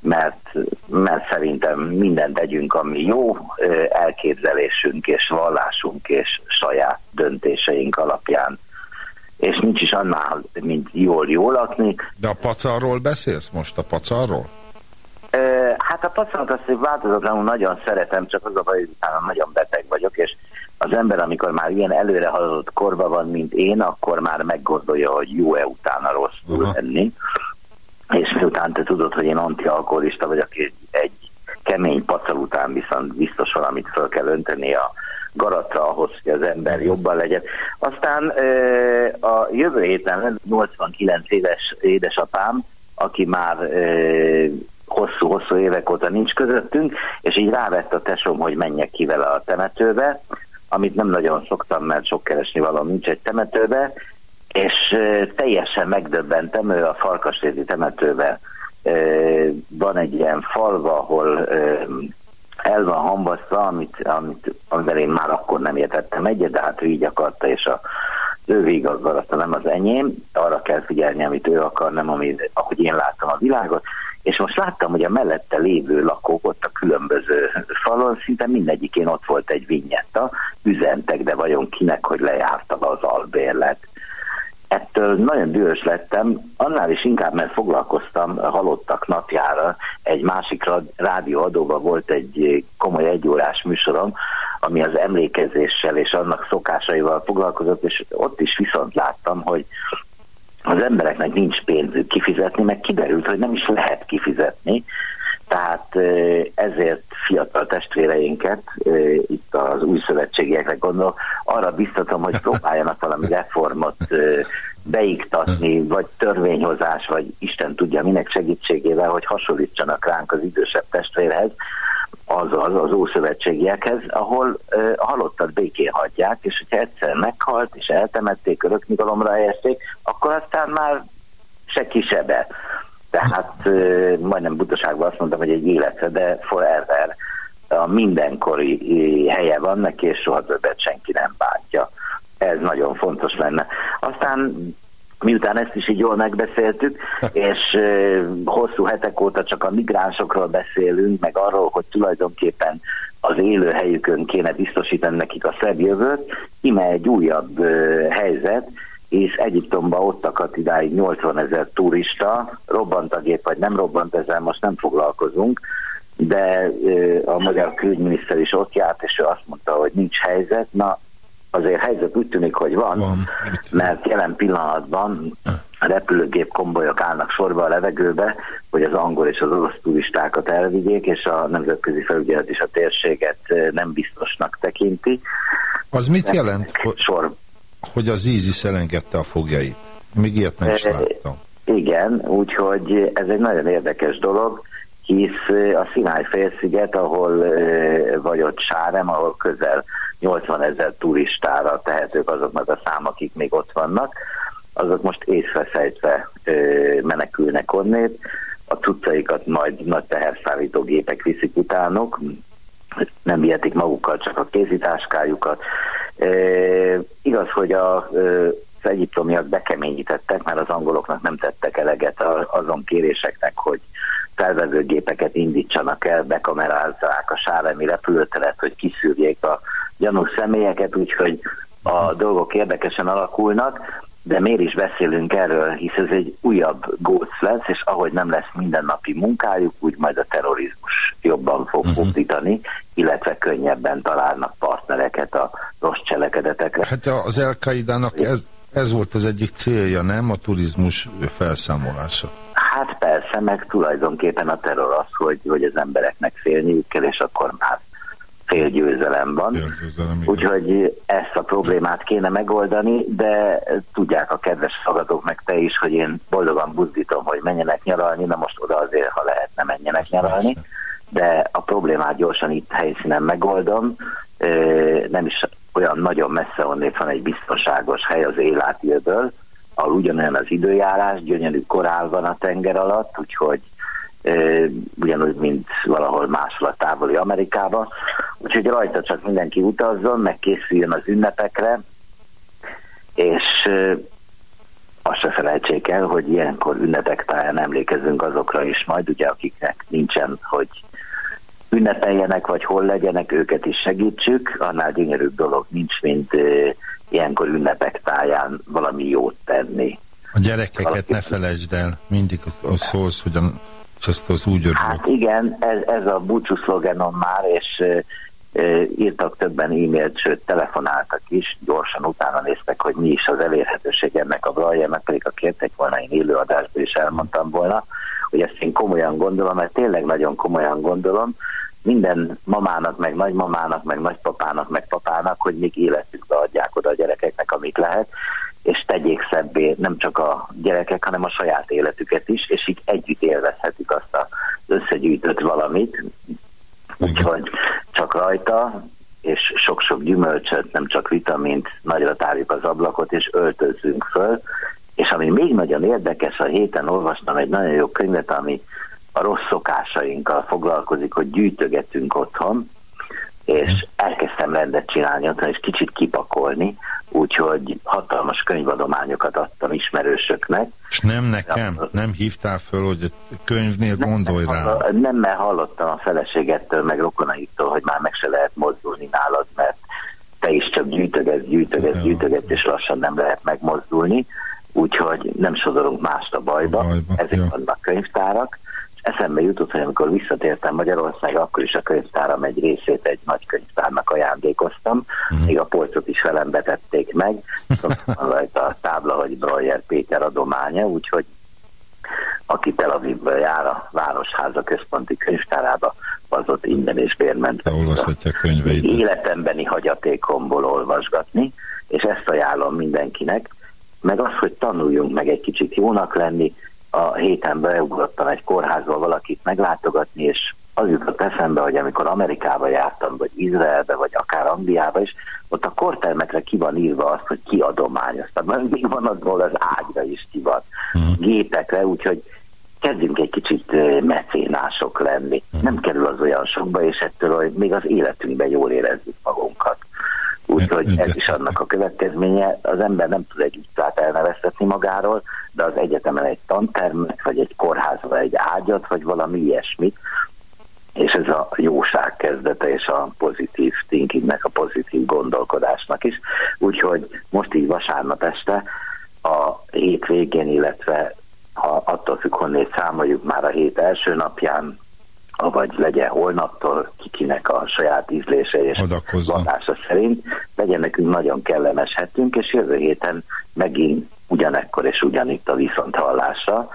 mert, mert szerintem mindent tegyünk, ami jó elképzelésünk és vallásunk és saját döntéseink alapján. És nincs is annál, mint jól jól lakni. De a pacarról beszélsz most? A pacarról? Hát a pacanat azt hogy változatlanul nagyon szeretem, csak az a baj, hogy utána nagyon beteg vagyok, és az ember, amikor már ilyen előre haladott korban van, mint én, akkor már meggondolja, hogy jó-e utána rosszul lenni. És miután te tudod, hogy én antialkoholista vagyok, és egy kemény pacal után viszont biztos valamit föl kell önteni a garatra ahhoz, hogy az ember jobban legyen. Aztán a jövő héten 89 éves édesapám, aki már hosszú-hosszú évek óta nincs közöttünk, és így rávett a tesom, hogy menjek ki vele a temetőbe, amit nem nagyon szoktam, mert sok keresni való nincs egy temetőbe, és teljesen megdöbbentem, ő a Farkasréti temetőbe van egy ilyen falva, ahol el van hambasztva, amit, amit, amivel én már akkor nem értettem egyet, de hát ő így akarta, és a ő végigazgalata nem az enyém, arra kell figyelni, amit ő akar, nem amit, ahogy én láttam a világot, és most láttam, hogy a mellette lévő lakók ott a különböző falon, szinte mindegyikén ott volt egy vinyetta, üzentek, de vajon kinek, hogy lejárta az albérlet. Ettől nagyon dühös lettem, annál is inkább, mert foglalkoztam halottak napjára, egy másik rádióadóban volt egy komoly egyórás műsorom, ami az emlékezéssel és annak szokásaival foglalkozott, és ott is viszont láttam, hogy az embereknek nincs pénzük kifizetni, meg kiderült, hogy nem is lehet kifizetni, tehát ezért fiatal testvéreinket, itt az új szövetségiekre gondolok, arra biztatom, hogy próbáljanak valami reformot beiktatni, vagy törvényhozás, vagy Isten tudja minek segítségével, hogy hasonlítsanak ránk az idősebb testvérhez, azaz az ószövetségiekhez, ahol a halottat békén hagyják, és hogyha egyszer meghalt, és eltemették, öröknyugalomra helyezték, akkor aztán már se kisebe. Tehát majdnem butaságban azt mondtam, hogy egy életre, de forever a mindenkori helye van neki, és soha többet senki nem bántja. Ez nagyon fontos lenne. Aztán miután ezt is így jól megbeszéltük, és hosszú hetek óta csak a migránsokról beszélünk, meg arról, hogy tulajdonképpen az élőhelyükön kéne biztosítani nekik a szebb jövőt, ime egy újabb helyzet, és Egyiptomba ott akadt idáig 80 ezer turista, robbant a gép, vagy nem robbant, ezzel most nem foglalkozunk, de a magyar külügyminiszter is ott járt, és ő azt mondta, hogy nincs helyzet. Na, azért helyzet úgy tűnik, hogy van, van. mert jelen pillanatban a repülőgép kombolyok állnak sorba a levegőbe, hogy az angol és az orosz turistákat elvigyék, és a nemzetközi felügyelet is a térséget nem biztosnak tekinti. Az mit jelent, sor... hogy az ISIS elengedte a fogjait? Még ilyet nem is láttam. Igen, úgyhogy ez egy nagyon érdekes dolog, hisz a Sinai félsziget, ahol vagy ott Sárem, ahol közel 80 ezer turistára tehetők azoknak a szám, akik még ott vannak, azok most észreszejtve menekülnek onnét, a cuccaikat majd nagy teherszállító gépek viszik utánuk, nem vihetik magukkal csak a kézitáskájukat. E, igaz, hogy a, az egyiptomiak bekeményítettek, mert az angoloknak nem tettek eleget azon kéréseknek, hogy felvevőgépeket indítsanak el, bekamerázzák a sáremi repülőteret, hogy kiszűrjék a gyanús személyeket, úgyhogy a dolgok érdekesen alakulnak, de miért is beszélünk erről, hisz ez egy újabb góc lesz, és ahogy nem lesz mindennapi munkájuk, úgy majd a terrorizmus jobban fog uh-huh. fordítani, illetve könnyebben találnak partnereket a rossz cselekedetekre. Hát az el ez, ez volt az egyik célja, nem? A turizmus felszámolása. Hát persze, meg tulajdonképpen a terror az, hogy, hogy az embereknek félniük kell, és akkor már fél győzelem van. Úgyhogy ezt a problémát kéne megoldani, de tudják a kedves hallgatók meg te is, hogy én boldogan buzdítom, hogy menjenek nyaralni, na most oda azért, ha lehet, ne menjenek nyaralni, de a problémát gyorsan itt helyszínen megoldom, nem is olyan nagyon messze onnét van egy biztonságos hely az Élátiöből, ahol ugyanolyan az időjárás, gyönyörű korál van a tenger alatt, úgyhogy ugyanúgy, mint valahol máshol a távoli Amerikába. Úgyhogy rajta csak mindenki utazzon, meg készüljön az ünnepekre, és azt se felejtsék el, hogy ilyenkor ünnepek táján emlékezünk azokra is majd, ugye akiknek nincsen, hogy ünnepeljenek, vagy hol legyenek, őket is segítsük. Annál gyönyörűbb dolog nincs, mint ilyenkor ünnepek táján valami jót tenni. A gyerekeket ne felejtsd el, mindig szólsz, hogy a és azt az úgy örülök. Hát igen, ez, ez a búcsú szlogenom már, és írtak többen e-mailt, sőt telefonáltak is, gyorsan utána néztek, hogy mi is az elérhetőség ennek a meg pedig a kértek volna, én élőadásban is elmondtam volna, hogy ezt én komolyan gondolom, mert tényleg nagyon komolyan gondolom, minden mamának, meg nagymamának, meg nagypapának, meg papának, hogy még életükbe adják oda a gyerekeknek, amit lehet, és tegyék szebbé nem csak a gyerekek, hanem a saját életüket is, és így együtt élvezhetik azt az összegyűjtött valamit. Úgyhogy csak rajta, és sok-sok gyümölcsöt, nem csak vitamint, nagyra tárjuk az ablakot, és öltözzünk föl. És ami még nagyon érdekes, a héten olvastam egy nagyon jó könyvet, ami a rossz szokásainkkal foglalkozik, hogy gyűjtögetünk otthon, és elkezdtem rendet csinálni otthon, és kicsit kipakolni, úgyhogy hatalmas könyvadományokat adtam ismerősöknek. És Nem nekem, nem hívtál föl, hogy könyvnél gondolj rá. Nem, mert hallottam a feleségettől, meg rokonaiktól, hogy már meg se lehet mozdulni nálad, mert te is csak gyűjtögetsz, gyűjtögetsz, gyűjtögetsz, és lassan nem lehet megmozdulni, úgyhogy nem sodorunk mást a bajba, bajba ezek jó. vannak könyvtárak. Eszembe jutott, hogy amikor visszatértem Magyarországra, akkor is a könyvtáram egy részét egy nagy könyvtárnak ajándékoztam, uh-huh. még a polcot is velem betették meg, van rajta a tábla, hogy Breuer Péter adománya, úgyhogy aki Tel Avivből jár a Városháza központi könyvtárába, az ott innen és bérment. Olvashatja könyveit. Életembeni hagyatékomból olvasgatni, és ezt ajánlom mindenkinek, meg az, hogy tanuljunk meg egy kicsit jónak lenni, a héten beugrottam egy kórházba valakit meglátogatni, és az jutott eszembe, hogy amikor Amerikába jártam, vagy Izraelbe, vagy akár Angliába is, ott a kortermekre ki van írva azt, hogy ki adományozta. Még van azból az ágyra is ki van, uh-huh. gépekre, úgyhogy kezdjünk egy kicsit mecénások lenni. Uh-huh. Nem kerül az olyan sokba, és ettől hogy még az életünkben jól érezzük magunkat. Úgyhogy ez is annak a következménye. Az ember nem tud egy utcát elneveztetni magáról, de az egyetemen egy tantermet, vagy egy kórházba egy ágyat, vagy valami ilyesmit, és ez a jóság kezdete és a pozitív thinkingnek, a pozitív gondolkodásnak is. Úgyhogy most így vasárnap este a hét végén, illetve ha attól függ, honnét számoljuk már a hét első napján, vagy legyen holnaptól kikinek a saját ízlése és vadása szerint, legyen nekünk nagyon kellemes hetünk, és jövő héten megint ugyanekkor és ugyanitt a viszonthallásra.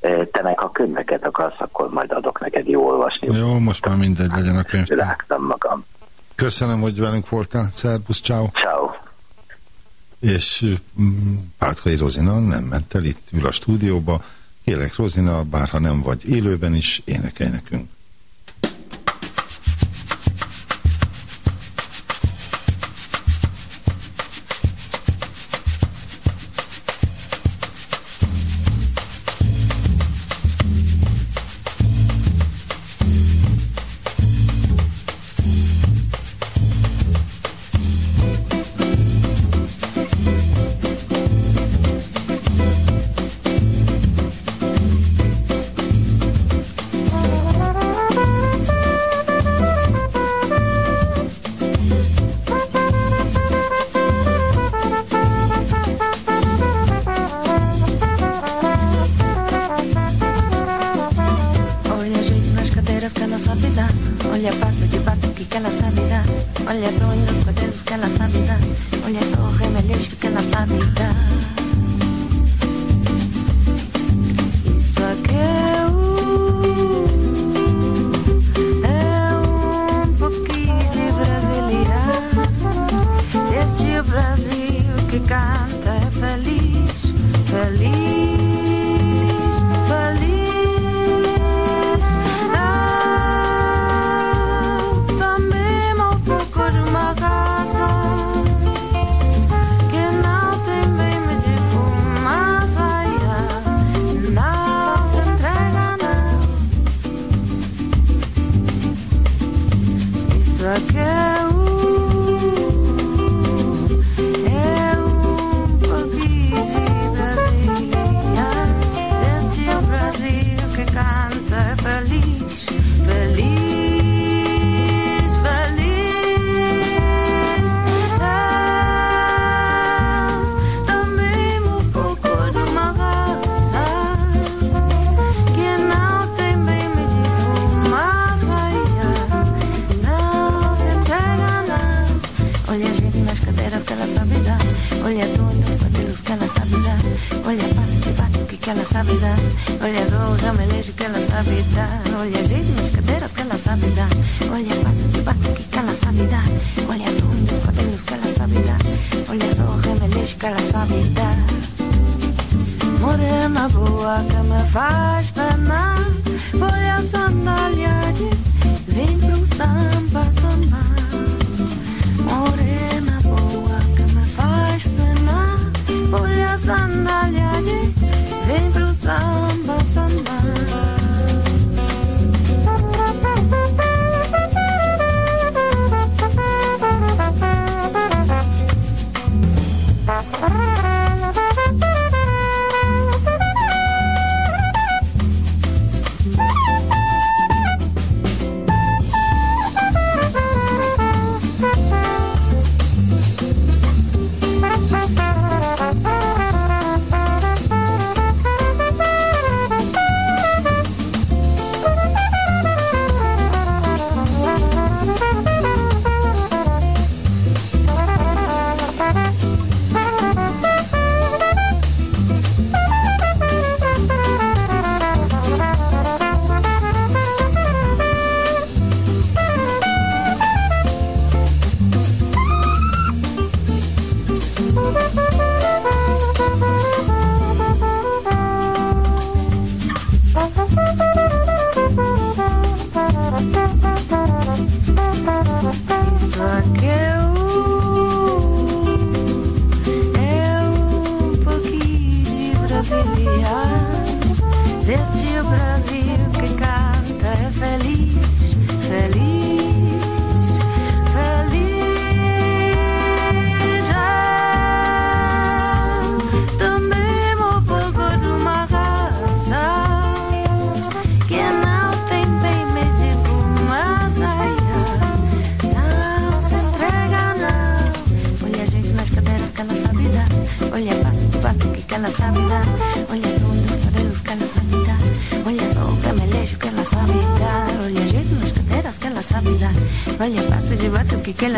E, te meg ha könyveket akarsz, akkor majd adok neked jó olvasni. Jó, most már mindegy legyen a könyv. Rágtam magam. Köszönöm, hogy velünk voltál. Szerbusz, ciao. Ciao. És mm, Pátkai Rozina nem ment el, itt ül a stúdióba. Kérlek, Rozina, bárha nem vagy élőben is, énekelj nekünk.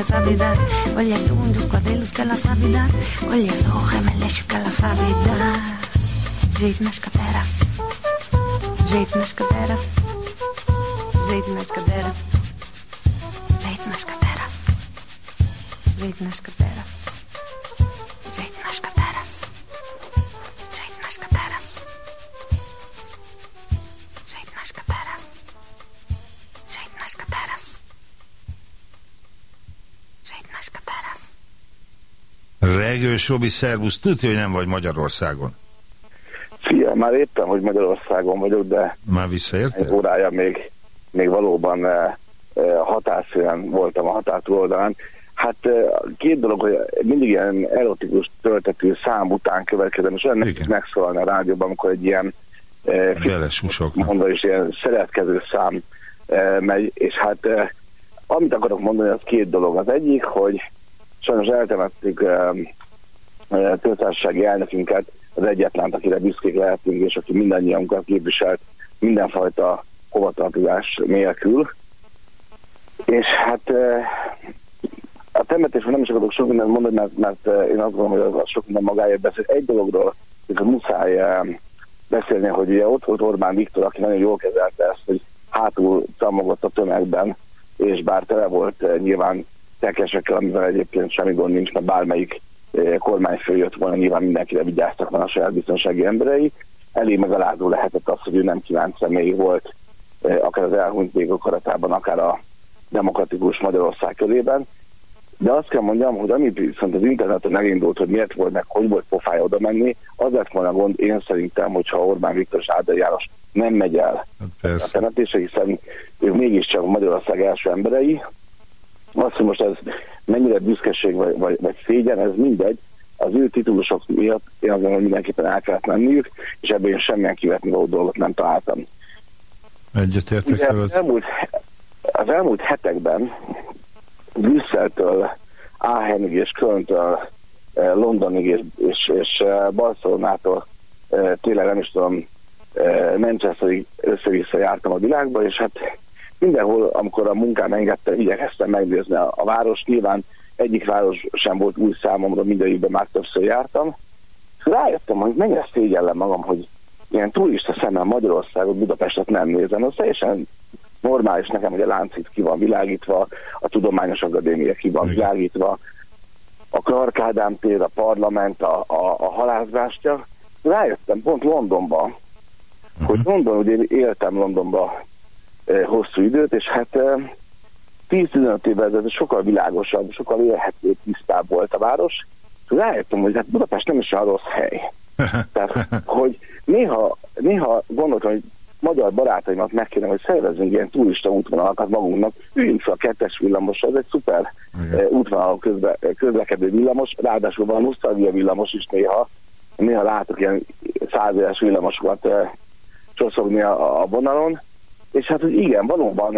Sabe dar. Olha tom dos cabelos que ela sabe dar. Olha só o camelejo que ela sabe dar. Jeito nas cadeiras. Jeito nas cadeiras. Jeito nas cadeiras. Jeito nas cadeiras. Jeito nas cadeiras. Regős Robi, szervusz, tudja, hogy nem vagy Magyarországon. Szia, már éppen, hogy Magyarországon vagyok, de Már visszaértél? egy órája még, még valóban határszűen voltam a határtúl oldalán. Hát eh, két dolog, hogy mindig ilyen erotikus töltetű szám után következem, és olyan megszólalni a rádióban, amikor egy ilyen eh, mondani, és ilyen szeretkező szám eh, megy, és hát amit akarok mondani, az két dolog. Az egyik, hogy sajnos eltemettük eh, köztársasági elnökünket, az egyetlen, akire büszkék lehetünk, és aki mindannyiunkat képviselt mindenfajta hovatartozás nélkül. És hát a temetésről nem is akarok sok mindent mondani, mert, mert én azt gondolom, hogy az sok minden magáért beszél. Egy dologról hogy muszáj beszélni, hogy ugye ott volt Orbán Viktor, aki nagyon jól kezelte ezt, hogy hátul támogott a tömegben, és bár tele volt nyilván tekesekkel, amivel egyébként semmi gond nincs, mert bármelyik kormányfő jött volna, nyilván mindenkire vigyáztak volna a saját biztonsági emberei. Elég megalázó lehetett az, hogy ő nem kívánt személy volt, eh, akár az elhunyt végok akár a demokratikus Magyarország körében. De azt kell mondjam, hogy amit viszont az interneten elindult, hogy miért volt meg, hogy volt pofája oda menni, az lett volna gond én szerintem, hogyha Orbán Viktor és Áder János nem megy el a temetésre, hiszen ők mégiscsak Magyarország első emberei. Azt, hogy most ez mennyire büszkeség vagy, vagy, vagy szégyen, ez mindegy. Az ő titulusok miatt én azt gondolom, hogy mindenképpen el kellett menniük, és ebben én semmilyen kivetni való dolgot nem találtam. Egyetértek veled. az elmúlt, az elmúlt hetekben Brüsszeltől, Aachenig és Kölntől, eh, Londonig és, és, és eh, Barcelonától eh, tényleg nem is tudom, Manchesterig össze-vissza jártam a világba, és hát mindenhol, amikor a munkám engedte, igyekeztem megnézni a, a város. Nyilván egyik város sem volt új számomra, mindegyikben már többször jártam. Rájöttem, hogy mennyire szégyellem magam, hogy ilyen turista szemmel Magyarországot, Budapestet nem nézem. Az teljesen normális nekem, hogy a Láncít ki van világítva, a Tudományos Akadémia ki van világítva, a Clark Ádám tér, a parlament, a, a, a halászgástja. Rájöttem pont Londonba, hogy London, ugye éltem Londonba hosszú időt, és hát eh, 10-15 évvel ezelőtt sokkal világosabb, sokkal élhetőbb, tisztább volt a város, és rájöttem, hogy hát Budapest nem is olyan rossz hely. Tehát, hogy néha, néha gondoltam, hogy magyar barátaimat meg kéne, hogy szervezzünk ilyen turista útvonalakat magunknak, üljünk fel a kettes villamosra, ez egy szuper eh, útvonalon közbe, közlekedő villamos, ráadásul van nosztalgia villamos is néha, néha látok ilyen százéves villamosokat eh, csoszogni a, a vonalon, és hát, hogy igen, valóban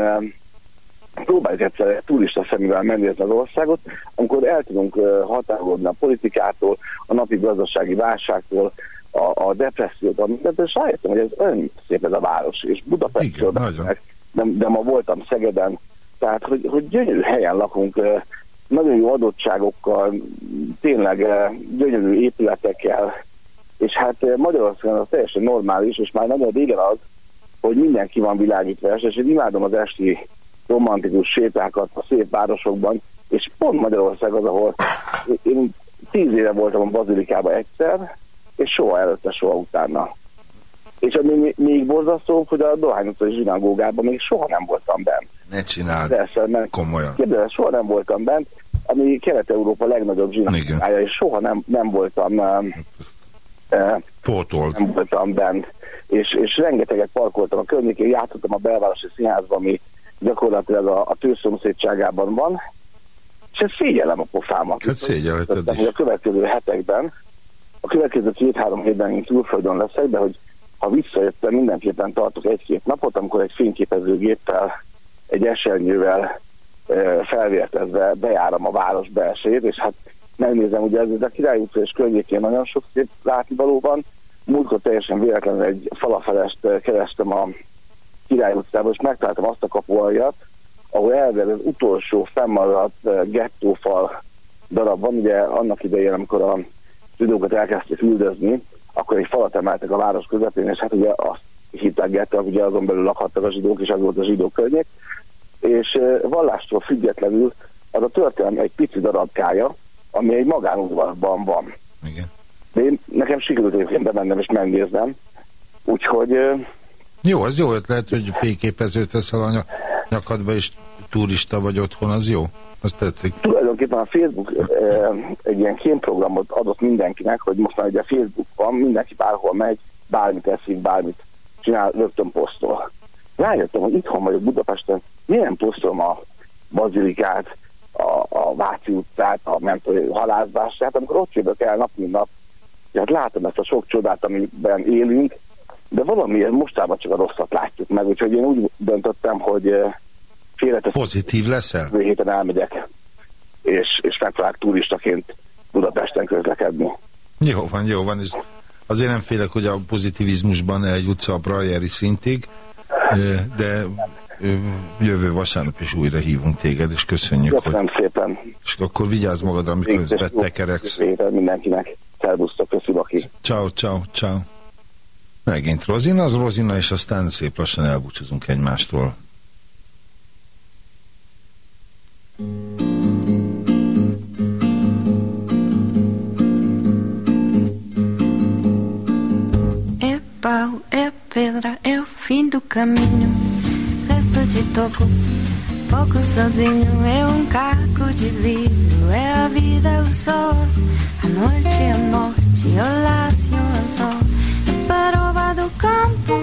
próbáljuk egyszer egy turista szemével megnézni az országot, amikor el tudunk határolódni a politikától, a napi gazdasági válságtól, a, a depressziót, mindent, és rájöttem, hogy ez olyan szép ez a város, és Budapestről beszélek, de, de ma voltam Szegeden, tehát, hogy, hogy gyönyörű helyen lakunk, nagyon jó adottságokkal, tényleg gyönyörű épületekkel, és hát Magyarországon az teljesen normális, és már nagyon régen az, hogy mindenki van világítva este, és én imádom az esti romantikus sétákat a szép városokban, és pont Magyarország az, ahol én tíz éve voltam a Bazilikában egyszer, és soha előtte, soha utána. És ami még borzasztóbb, hogy a Dohány utcai zsinagógában még soha nem voltam bent. Ne csináld. Persze, mert Komolyan. Kérdez, soha nem voltam bent, ami Kelet-Európa legnagyobb zsinagógája, és soha nem, nem voltam um, uh, Pótolt. nem voltam bent. És, és rengeteget parkoltam a környékén, játszottam a belvárosi színházban, ami gyakorlatilag a, a tőszomszédságában van, és ez szégyellem a pofámat. Hát szégyelheted Tettem, hogy a következő hetekben, a következő két-három hétben én külföldön leszek, de hogy ha visszajöttem, mindenképpen tartok egy-két napot, amikor egy fényképezőgéppel, egy esernyővel felvértezve bejárom a város belsejét, és hát megnézem, ugye ez a Király utca és környékén nagyon sok szép látnivaló van. Múltkor teljesen véletlenül egy falafelest eh, kerestem a Király utcában, és megtaláltam azt a kapualjat, ahol elvileg az utolsó fennmaradt eh, gettófal darab van, ugye annak idején, amikor a zsidókat elkezdték üldözni, akkor egy falat emeltek a város közepén, és hát ugye azt hitták gettóak, ugye azon belül lakhattak a zsidók, és az volt a zsidók környék, és eh, vallástól függetlenül az a történelem egy pici darabkája, ami egy magánudvarban van. Igen. De én, nekem sikerült egyébként bemennem és megnéznem, úgyhogy... Jó, az jó ötlet, hogy fényképezőt veszel a nyakadba, és turista vagy otthon, az jó? Az tetszik. Tulajdonképpen a Facebook egy ilyen kémprogramot adott mindenkinek, hogy most már ugye Facebook van, mindenki bárhol megy, bármit eszik, bármit csinál, rögtön posztol. Rájöttem, hogy itthon vagyok Budapesten, milyen posztolom a bazilikát, a, a Váci utcát, a nem tudom, halászbását, amikor ott jövök el nap, mint nap, hát látom ezt a sok csodát, amiben élünk, de valamiért mostában csak a rosszat látjuk meg, úgyhogy én úgy döntöttem, hogy eh, félretesz... Pozitív leszel? héten elmegyek, és, és megpróbálok turistaként Budapesten közlekedni. Jó van, jó van, és azért nem félek, hogy a pozitivizmusban eljutsz a Brajeri szintig, eh, de jövő vasárnap is újra hívunk téged, és köszönjük. Köszönöm hogy... szépen. És akkor vigyázz magadra, amikor tekereksz. Mindenkinek. Szervusztok, köszi, aki. Ciao, ciao, ciao. Megint Rozina, az Rozina, és aztán szép lassan elbúcsúzunk egymástól. É pau, é pedra, é o fim do caminho resto de toco. Pouco sozinho é um caco de vidro. É a vida, o sol. A noite a morte. Olá, senhor sol. Peroba do campo,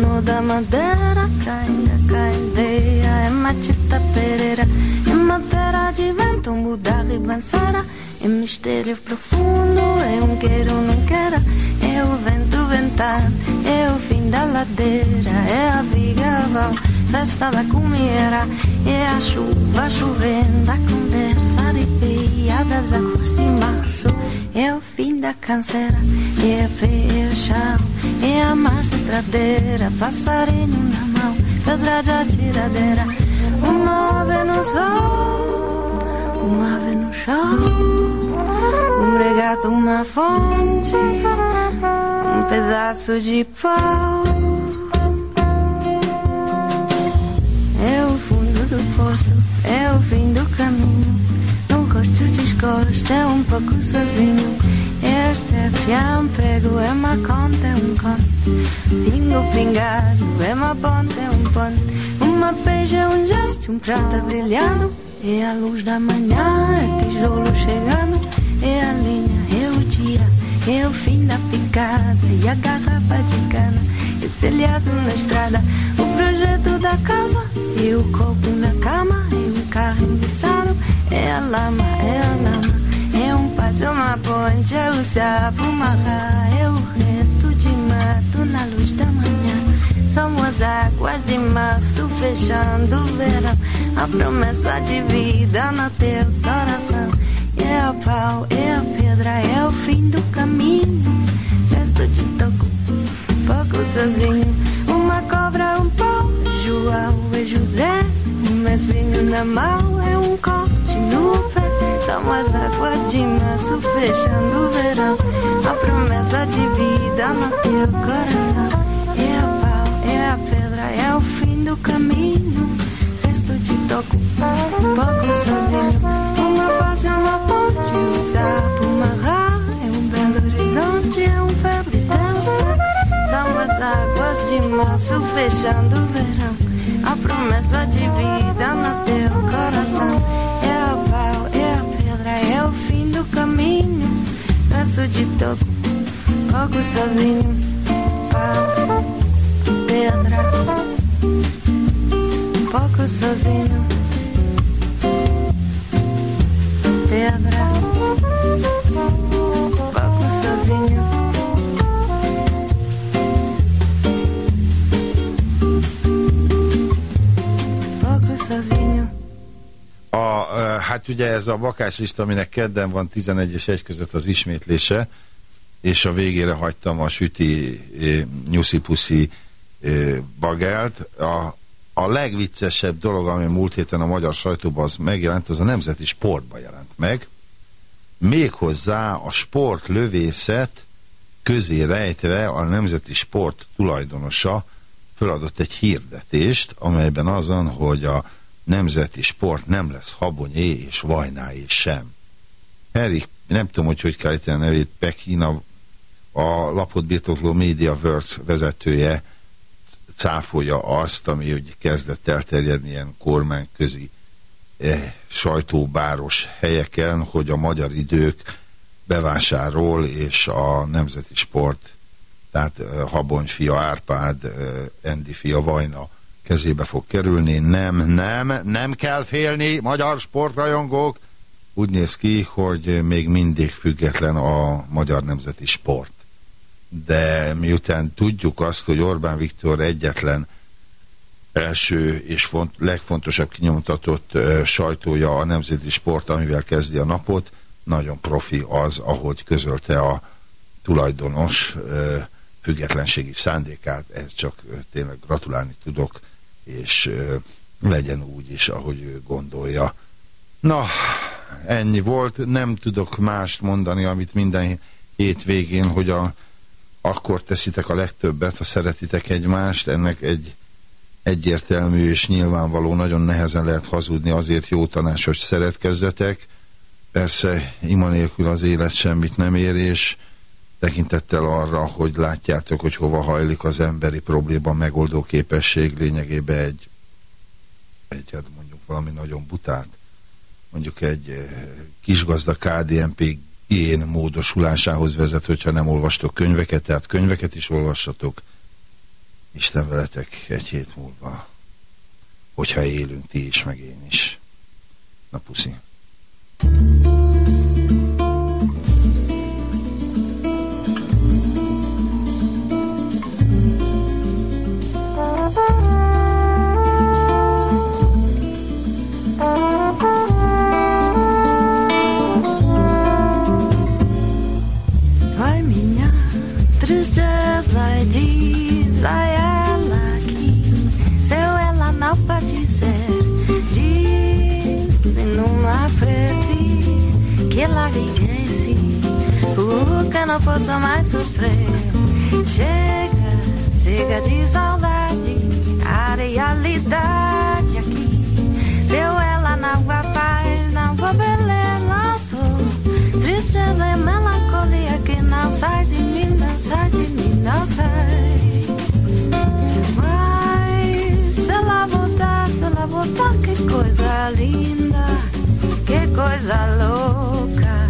no da madeira. Cainga, caindeia. É matita pereira. É madeira de vento, muda ribanceira. É mistério profundo, é um queiro, não queira. É o vento ventado, é o fim da ladeira. É a viga, a festa da comida e a chuva chovendo, a conversa arrepiada das águas de março. É o fim da canseira, é pé, chão, é a marcha estradeira, passarinho na mão, pedra de atiradeira, uma ave no sol, uma ave no chão, um regato, uma fonte, um pedaço de pau. É o fundo do poço, é o fim do caminho. Um rosto desgosto, é um pouco sozinho. Este é um prego, é uma conta, é um conto. Pingo pingado, é uma ponte, é um ponte. Uma beija, é um gesto, um prata brilhando. É a luz da manhã, é tijolo chegando. É a linha, é o dia, é o fim da picada. E a garrafa de cana, estelhaço na estrada. Projeto da casa e o copo na cama, e o carro enguiçado. É a lama, é a lama. É um passo, uma ponte, é o sapo, uma rá, é o resto de mato na luz da manhã. São as águas de março fechando o verão. A promessa de vida no teu coração. É o pau, é a pedra, é o fim do caminho. Resto de toco, pouco sozinho. Uma cobra, João e José. Um espinho na mão é um corte no pé. São as águas de março fechando o verão. A promessa de vida no teu coração. É a pau, é a pedra, é o fim do caminho. Resto de toco, pouco sozinho. Uma paz é uma ponte, um sapo, uma rá. É um belo horizonte, é um febre tensa. São as águas de março fechando o verão. Promessa de vida no teu coração. É o pau, é a pedra, é o fim do caminho. Resto de toco, pouco sozinho. Pau, pedra, pouco sozinho. Pedra, pouco sozinho. A, hát ugye ez a bakáslista, aminek kedden van 11 és 1 között az ismétlése, és a végére hagytam a süti nyuszi-puszi bagelt. A, a legviccesebb dolog, ami múlt héten a magyar sajtóban az megjelent, az a nemzeti sportban jelent meg. Méghozzá a sportlövészet közé rejtve a nemzeti sport tulajdonosa feladott egy hirdetést, amelyben azon, hogy a nemzeti sport nem lesz habonyé és vajnáé sem. Erik, nem tudom, hogy hogy kell a nevét, Pekin, a, a lapot birtokló Media Works vezetője cáfolja azt, ami hogy kezdett elterjedni ilyen kormányközi eh, sajtóbáros helyeken, hogy a magyar idők bevásárol, és a nemzeti sport, tehát eh, Habony fia Árpád, eh, Endi fia Vajna kezébe fog kerülni. Nem, nem, nem kell félni, magyar sportrajongók. Úgy néz ki, hogy még mindig független a magyar nemzeti sport. De miután tudjuk azt, hogy Orbán Viktor egyetlen első és font, legfontosabb kinyomtatott sajtója a nemzeti sport, amivel kezdi a napot, nagyon profi az, ahogy közölte a tulajdonos uh, függetlenségi szándékát, ez csak uh, tényleg gratulálni tudok és legyen úgy is, ahogy ő gondolja. Na, ennyi volt, nem tudok mást mondani, amit minden hétvégén, hogy a, akkor teszitek a legtöbbet, ha szeretitek egymást, ennek egy egyértelmű és nyilvánvaló, nagyon nehezen lehet hazudni, azért jó tanács, hogy szeretkezzetek. Persze ima nélkül az élet semmit nem ér, és tekintettel arra, hogy látjátok, hogy hova hajlik az emberi probléma megoldó képesség lényegében egy, egy hát mondjuk valami nagyon butát, mondjuk egy eh, kisgazda KDNP én módosulásához vezet, hogyha nem olvastok könyveket, tehát könyveket is olvassatok. Isten veletek egy hét múlva, hogyha élünk ti is, meg én is. Na puszi. Não posso mais sofrer. Chega, chega de saudade, a realidade aqui. Se eu ela não vai paz, não vou beleza, sou. Tristeza e melancolia que não sai de mim, não sai de mim, não sai. Mas se ela voltar, se ela voltar, que coisa linda, que coisa louca.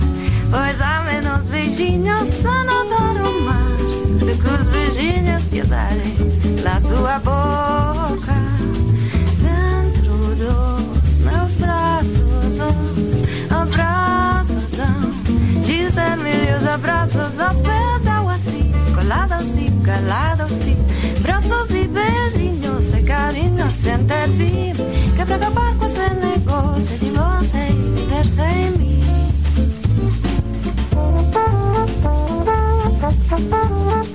Pois há menos beijinhos sano dar o mar do que os beijinhos te darem na sua boca. Dentro dos meus braços, os abraços são dizem-me os abraços ao pé calados y calados y brazos y bellinos e cariños en fin que preocupa se negó, seguimos en diversa en mí. Thank you.